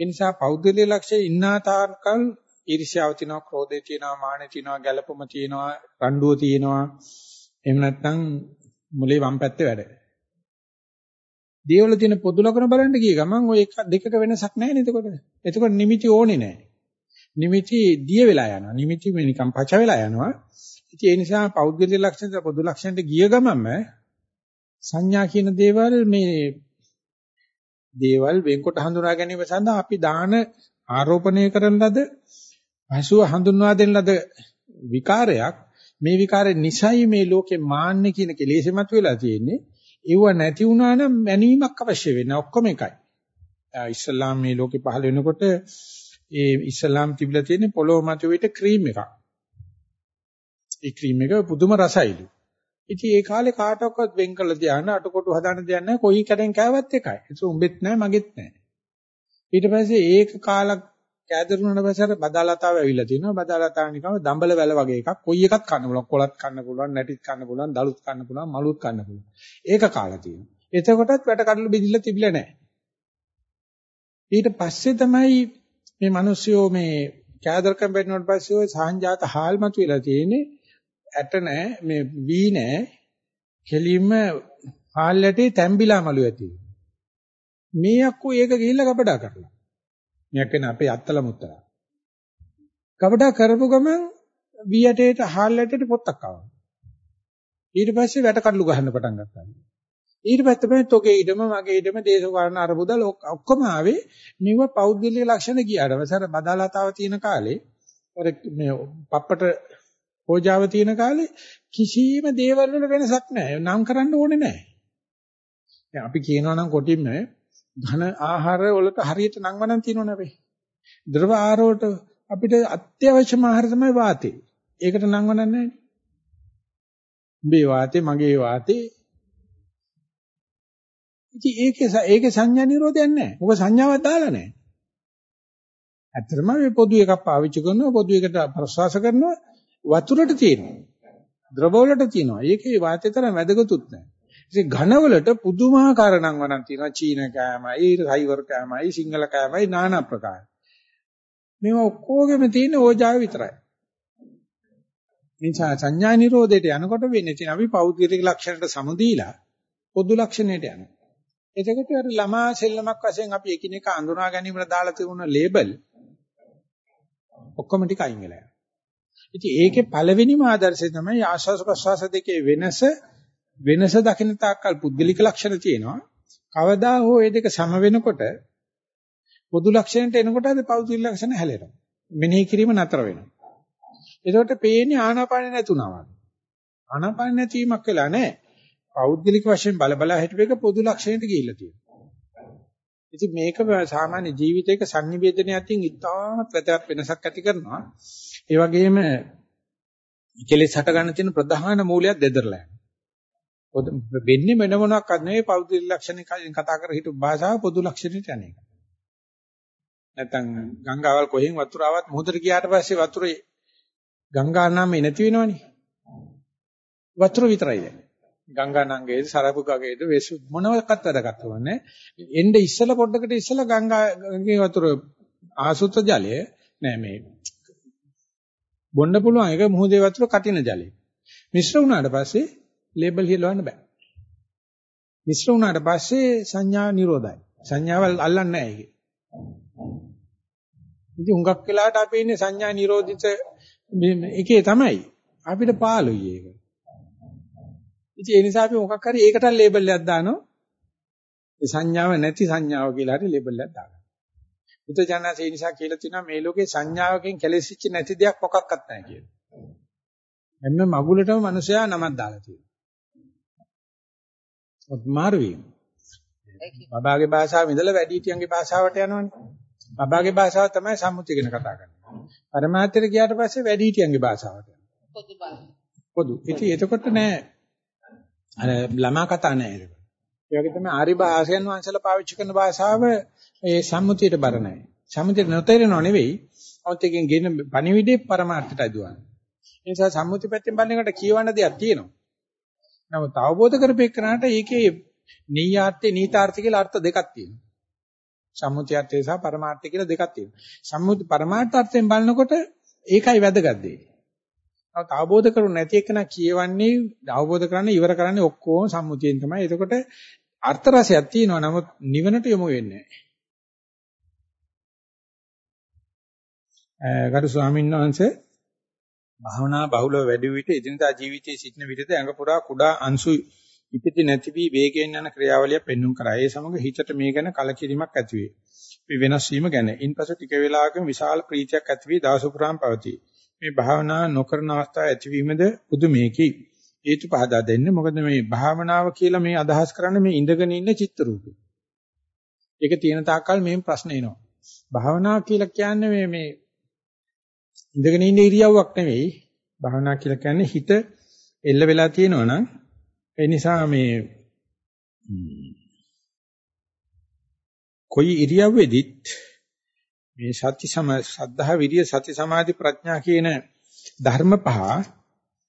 ඒ නිසා පෞද්ගලික ලක්ෂයේ ඉන්නා තාකල් ඊර්ෂ්‍යාව තියෙනවා, ක්‍රෝධය තියෙනවා, මානෙ තියෙනවා, ගැළපුම තියෙනවා, රණ්ඩුව තියෙනවා. එහෙම නැත්නම් මුලේ වම් පැත්තේ වැඩ. දේවල තියෙන පොදු ලක්ෂණ බලන්න ගිය ගමන් ඔය එක දෙකක වෙනසක් නැහැ නේද එතකොට. එතකොට නිමිති ඕනේ නැහැ. නිමිති දිය වෙලා යනවා. නිමිති නිකන් පච වෙලා යනවා. ඉතින් ඒ නිසා පෞද්ගලික ලක්ෂණ පොදු ලක්ෂණට ගිය ගමන්ම සංඥා කියන දේවල් මේ දේවල් වෙන්කොට හඳුනා ගැනීම සඳහා අපි දාන ආරෝපණය කරන ලද පසුව හඳුන්වා දෙන ලද විකාරයක් මේ විකාරය නිසයි මේ ලෝකේ මාන්නේ කියන කෙලෙසෙමත් වෙලා තියෙන්නේ ඒව නැති වුණා නම් මැනීමක් අවශ්‍ය වෙන්නේ ඔක්කොම එකයි. ඉස්ලාම් මේ ලෝකේ පහළ වෙනකොට ඒ ඉස්ලාම් තිබිලා තියෙන පොළොව මත විතර ක්‍රීම් එකක්. ඒ ක්‍රීම් එක පුදුම රසයිලු. ඉතින් ඒ කාලේ කාටවත් වෙන් කළ ධානය අටකොටු හදාන දෙයක් නැහැ. කොයි කඩෙන් කෑවත් එකයි. ඒක උඹෙත් නැහැ මගෙත් නැහැ. ඊට පස්සේ ඒක කාලක් කෑදරුණාට පස්සේ අර බදාලතාව ඇවිල්ලා තිනවා. බදාලතාව නිකන් දඹල වැල වගේ එකක්. කොයි එකක් කන්න පුළුවන්. කොලත් කන්න පුළුවන්, නැටිත් කන්න පුළුවන්, දලුත් කන්න පුළුවන්, මලුත් කන්න පුළුවන්. ඒක කාලා තියෙනවා. එතකොටත් වැට කඩළු බෙදිලා තිබිලා නැහැ. ඊට පස්සේ තමයි මේ මිනිස්සුયો මේ කෑදරකම් බැරිනොත් පස්සේ ඔය සාංජාත හාල් මතුවලා තියෙන්නේ ඇට නැහැ මේ වී නැහැ කෙලින්ම හාල් යටේ තැම්බිලා මලු ඇති. මේ අක්කෝ ඒක ගිහිල්ලා කපඩා කරලා මෙයක් වෙන අපේ අත්තල මුත්තලා කපඩා කරපු ගමන් වී යටේට හාල් යටේට පොත්තක් ආවා. ඊට පස්සේ වැට කඩලු ගහන්න පටන් ගත්තා. ඊට පස්සේ තමයි තොගේ ඊටම මගේ ඊටම දේශපාලන අරබුදල ඔක්කොම ආවේ මෙව පෞද්ගලික ලක්ෂණ ගියාට පස්සේ බදාලතාව තියෙන කාලේ. අර මේ පප්පට පෝජාව තියෙන කාලේ කිසිම දේවල් වල වෙනසක් නැහැ. නම් කරන්න ඕනේ නැහැ. දැන් අපි කියනවා නම් කොටින්ම ධන ආහාර වලට හරියට නම් වණන් තියෙනවනේ අපි. ද්‍රව ආහාර වලට අපිට අත්‍යවශ්‍යම ආහාර තමයි වාතේ ඒකට නම් වණන් නැහැ. උඹේ වාතේ මගේ වාතේ ඉතින් ඒකේ ඒකේ සංඥා නිරෝධයක් නැහැ. මොකද සංඥාවක් දාලා නැහැ. ඇත්තටම මේ පොදු එකක් පාවිච්චි කරනවා පොදු එකට ප්‍රසවාස කරනවා. වතුරට තියෙනවා. ද්‍රව වලට තියෙනවා. ඒකේ වාතය තරම් වැදගත්ුත් නැහැ. ඉතින් ඝන වලට පුදුමාකාර නම් වණන් තියෙනවා. චීන කෑමයි, සයිවර් කෑමයි, සිංහල කෑමයි নানা ප්‍රකාර. මේවා ඔක්කොගෙම තියෙන ඕජාව විතරයි. නිසා සංඥා නිරෝධයට යනකොට වෙන්නේ තියෙන අපි පෞද්ගලික ලක්ෂණයට සමුදීලා පොදු ලක්ෂණයට යනවා. එතකොට අර ළමා සෙල්ලමක් වශයෙන් අපි එකිනෙක අඳුනා ගැනීමට දාලා තිබුණ ලේබල් ඔක්කොම ටික අයින් වෙලා යනවා. ඉතින් ඒකේ පළවෙනිම ආදර්ශය තමයි ආශ්වාස ප්‍රශ්වාස දෙකේ වෙනස වෙනස දකින්න තාක්කල් පුද්ගලික ලක්ෂණ තියෙනවා. කවදා හෝ මේ දෙක සම වෙනකොට පොදු ලක්ෂණයට එනකොට අද පෞද්ගලික ලක්ෂණ හැලෙනවා. මෙනෙහි කිරීම නතර වෙනවා. එතකොට පේන්නේ ආනාපානෙ නැතුණා වගේ. ආනාපානෙ නැතිවීමක් වෙලා නැහැ. පෞද්ගලික වශයෙන් බල බල හිටපේක පොදු ලක්ෂණයට ගිහිල්ලා තියෙනවා. ඉතින් මේක සාමාන්‍ය ජීවිතයක sannivedanaye අතින් ඉතාමත් වැදගත් වෙනසක් ඇති කරනවා. ඒ වගේම කෙලෙස් හට ගන්න තියෙන ප්‍රධාන මූලයක් දෙදරලා යනවා. වෙන්නේ වෙන මොනක්වත් නෙවෙයි පෞද්ගලික ලක්ෂණයකින් කතා කර හිටු භාෂාව පොදු ලක්ෂණයට යන එක. නැත්තම් ගංගාවල් කොහෙන් වතුර ආවත් මොහොතට ගියාට පස්සේ වතුරේ ගංගා නාමේ නැති වෙනවනේ. වතුර විතරයි දැන්. ගංගා නංගේද සරපුගගේද වෙසු මොනවාක්වත් වැඩකට වන්නේ එnde ඉස්සලා පොඩ්ඩකට ඉස්සලා ගංගාගේ වතුර ආසුත ජලය නෑ මේ බොන්න පුළුවන් ඒක මුහුදේ වතුර කටින ජලය. මිශ්‍ර වුණාට පස්සේ ලේබල් හිලවන්න බෑ. මිශ්‍ර වුණාට පස්සේ සංඥා නිරෝධයි. සංඥාවල් අල්ලන්නේ නෑ ඒකේ. ඉතින් හුඟක් වෙලාවට අපි ඉන්නේ සංඥා නිරෝධිත එකේ තමයි. අපිට පාළුයි ඒක. ඉතින් ඒ නිසා අපි මොකක් හරි ඒකට ලේබල් එකක් දානවා. ඒ සංඥාව නැති සංඥාව කියලා හරි ලේබල් එකක් දාගන්න. බුදුජානක ඒ නිසා කියලා තියෙනවා මේ ලෝකේ සංඥාවකින් කැලෙසිච්ච නැති දෙයක් මොකක්වත් නැහැ කියලා. හැම මගුලටම මිනිසයා නමක් දාලා තියෙනවා. මාරු වීම. බබාගේ භාෂාව ඉඳලා වැඩිහිටියන්ගේ භාෂාවට යනවනේ. බබාගේ භාෂාව තමයි සම්මුතිය ගැන කතා කරන්නේ. පරමාර්ථයට ගියාට පස්සේ වැඩිහිටියන්ගේ භාෂාවට යනවා. පොදු භාෂාව. පොදු. ඉතින් එතකොට නෑ අර ළමා කතා නෑ ඒක. ඒ වගේ තමයි ආරි භාෂයන් වංශලා පාවිච්චි කරන භාෂාව ඒ සම්මුතියට බර නැහැ. සම්මුතියට නොතේරෙනව නෙවෙයි. අවත් එකෙන් ගෙන පණිවිඩේ પરමාර්ථයට අදුවන්නේ. ඒ නිසා සම්මුති පැත්තෙන් බලනකොට කියවන්න දෙයක් තියෙනවා. නමුත් අවබෝධ කරපෙන්නාට ඒකේ නීයාර්ථේ නීතාර්ථ කියලා අර්ථ දෙකක් තියෙනවා. සම්මුති අර්ථය සහ પરමාර්ථය කියලා දෙකක් තියෙනවා. සම්මුති પરමාර්ථ අර්ථයෙන් බලනකොට ඒකයි වැදගත් දේ. නමුත් අවබෝධ කරුනේ නැති එකන කියවන්නේ අවබෝධ කරන්නේ ඉවර කරන්නේ ඔක්කොම සම්මුතියෙන් තමයි. එතකොට අර්ථ රසයක් තියෙනවා. නමුත් නිවනට යොමු වෙන්නේ නැහැ. ගරු ස්වාමීන් වහන්සේ භාවනා බහුලව වැඩි විට එදිනදා ජීවිතයේ සිටින විටද ඇඟ පුරා කුඩා අංශු ඉපිති නැති වී වේගයෙන් යන ක්‍රියාවලිය පෙන්눔 කරා. ඒ සමග හිතට මේ ගැන කලකිරීමක් ඇති වේ. මේ වෙනස් වීම ගැන. ඉන්පසු ටික වේලාවකින් විශාල ප්‍රීතියක් ඇති වී දවස පුරාම පවතී. මේ භාවනා නොකරන අවස්ථාව ඇතිවීමද පුදුමේකි. හේතු පහදා දෙන්නේ. මොකද මේ භාවනාව කියලා මේ අදහස් කරන්නේ මේ ඉඳගෙන ඉන්න චිත්ත රූපේ. ඒක තියෙන තාක්කල් මේ ප්‍රශ්න එනවා. භාවනාව කියලා කියන්නේ මේ මේ ඉඳගෙන ඉන්න ඉරියව්වක් නෙවෙයි. භාවනා කියලා කියන්නේ හිත එල්ල වෙලා තියෙනවා නම් ඒ නිසා මේ කොයි ඉරියව්වෙදිත් මේ සති සම සද්ධා විරිය සති සමාධි ප්‍රඥා කියන ධර්ම පහ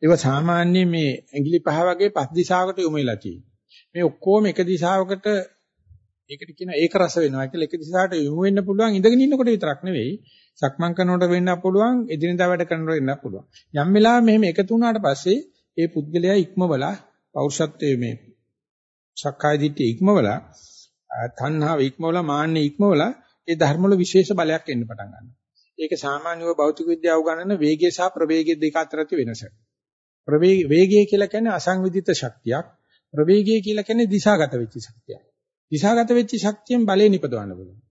ඒව සාමාන්‍ය මේ ඇඟිලි පහ වගේ පස් දිශාවකට යොමු වෙලා තියෙනවා. මේ ඔක්කොම එක දිශාවකට ඒකට කියන ඒක රස වෙනවා කියලා එක දිශාවට යොමු වෙන්න පුළුවන් ඉඳගෙන ඉන්නකොට විතරක් නෙවෙයි සක්මන් කරනකොට වෙන්න පුළුවන් එදිනදා වැඩ කරනකොට වෙන්න පුළුවන්. යම් වෙලාවෙ මෙහෙම එකතු වුණාට පස්සේ ඒ පුද්ගලයා ඉක්මවලා පෞරුෂත්වයේ මේ සක්කාය දිට්ඨිය ඉක්මවලා තණ්හාව ඉක්මවලා මාන්නේ ඉක්මවලා ඒ ධර්ම වල විශේෂ බලයක් එන්න පටන් ගන්නවා. ඒක සාමාන්‍යව භෞතික විද්‍යාව උගන්වන වේගය සහ ප්‍රවේගය දෙක අතර ඇති වෙනස. ප්‍රවේග වේගය කියලා කියන්නේ අසංවිධිත ශක්තියක්. ප්‍රවේගය කියලා කියන්නේ දිශාගත වෙච්ච ශක්තියක්. දිශාගත වෙච්ච ශක්තියෙන් බලය නිපදවන්න පුළුවන්.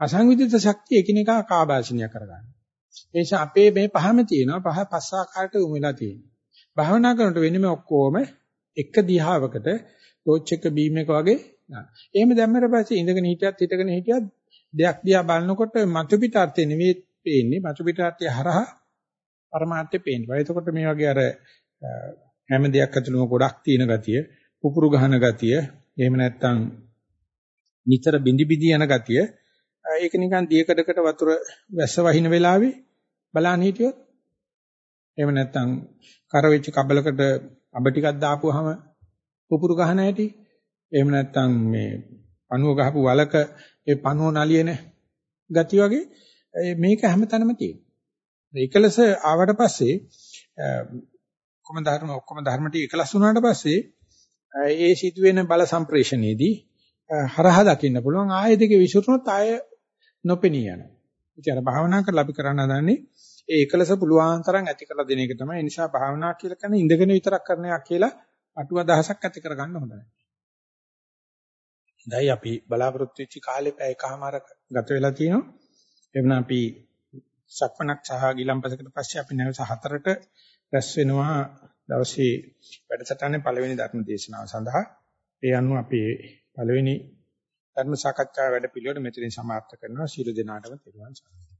අසංවිධිත ශක්තිය එකිනෙකා කාබාසිනිය කරගන්න. ඒ නිසා අපේ මේ පහම තියෙනවා පහ පස් ආකාරයට උමු වෙලා තියෙනවා. භාවනා කරනකොට වෙන්නේ මේ ඔක්කොම එක දිහාවකට ටෝච් එක බීම් එක වගේ නා. එහෙම දැම්මට පස්සේ ඉඳගෙන හිටියත් හිටගෙන හිටියත් දෙයක් දිහා බලනකොට මතු පිටාර්ථය නෙවෙයි පේන්නේ මතු පිටාර්ථය හරහා පරමාර්ථය පේනවා. එතකොට මේ වගේ අර හැම දෙයක් ඇතුළම ගොඩක් තියෙන ගතිය, පුපුරු ගහන ගතිය, එහෙම නැත්නම් නිතර බිඳි බිඳි යන ගතිය, ඒක නිකන් දියකඩකට වතුර වැස්ස වහින වෙලාවේ බලන්න හිටියොත් එහෙම නැත්නම් කර වෙච්ච කබලකට අබ ටිකක් දාපුවාම පුපුරු ගහන හැටි එහෙම නැත්නම් මේ පණුව ගහපු වලක ඒ පණුව නලියන ගති වගේ මේක හැමතැනම තියෙනවා. ඒකලස ආවට පස්සේ ඔක්කොම ධර්ම ඔක්කොම ධර්ම ටික එකලස් වුණාට පස්සේ ඒ සිදුවෙන බල සම්ප්‍රේෂණයේදී හරහා දකින්න පුළුවන් ආයෙ දෙක විසුරුනොත් ආයෙ නොපෙනී යනවා. ඉතින් අර භාවනා කරලා අපි කරන්න හදන්නේ ඒ එකලස පුළුවන් තරම් ඇති කරලා දෙන එක තමයි. ඒ නිසා භාවනා කියලා කියන්නේ ඉඳගෙන විතරක් කරන එකක් කියලා අටුව දහසක් ඇති කරගන්න හොඳ නැහැ. දැන් අපි බලාපොරොත්තු වෙච්ච කාලේ පැය එකමාර ගත වෙලා තියෙනවා. එවන අපි සක්මනක් සහ ගිලම්පසකට පස්සේ අපි නැවත හතරට රැස් වෙනවා දවසේ වැඩසටහනේ පළවෙනි ධර්ම දේශනාව සඳහා. ඒ අනුව අපි පළවෙනි ධර්ම සාකච්ඡා වැඩ පිළිවෙල මෙතනින් සමාප්ත කරනවා. ශීල දිනාටම තෙරුවන් සරණයි.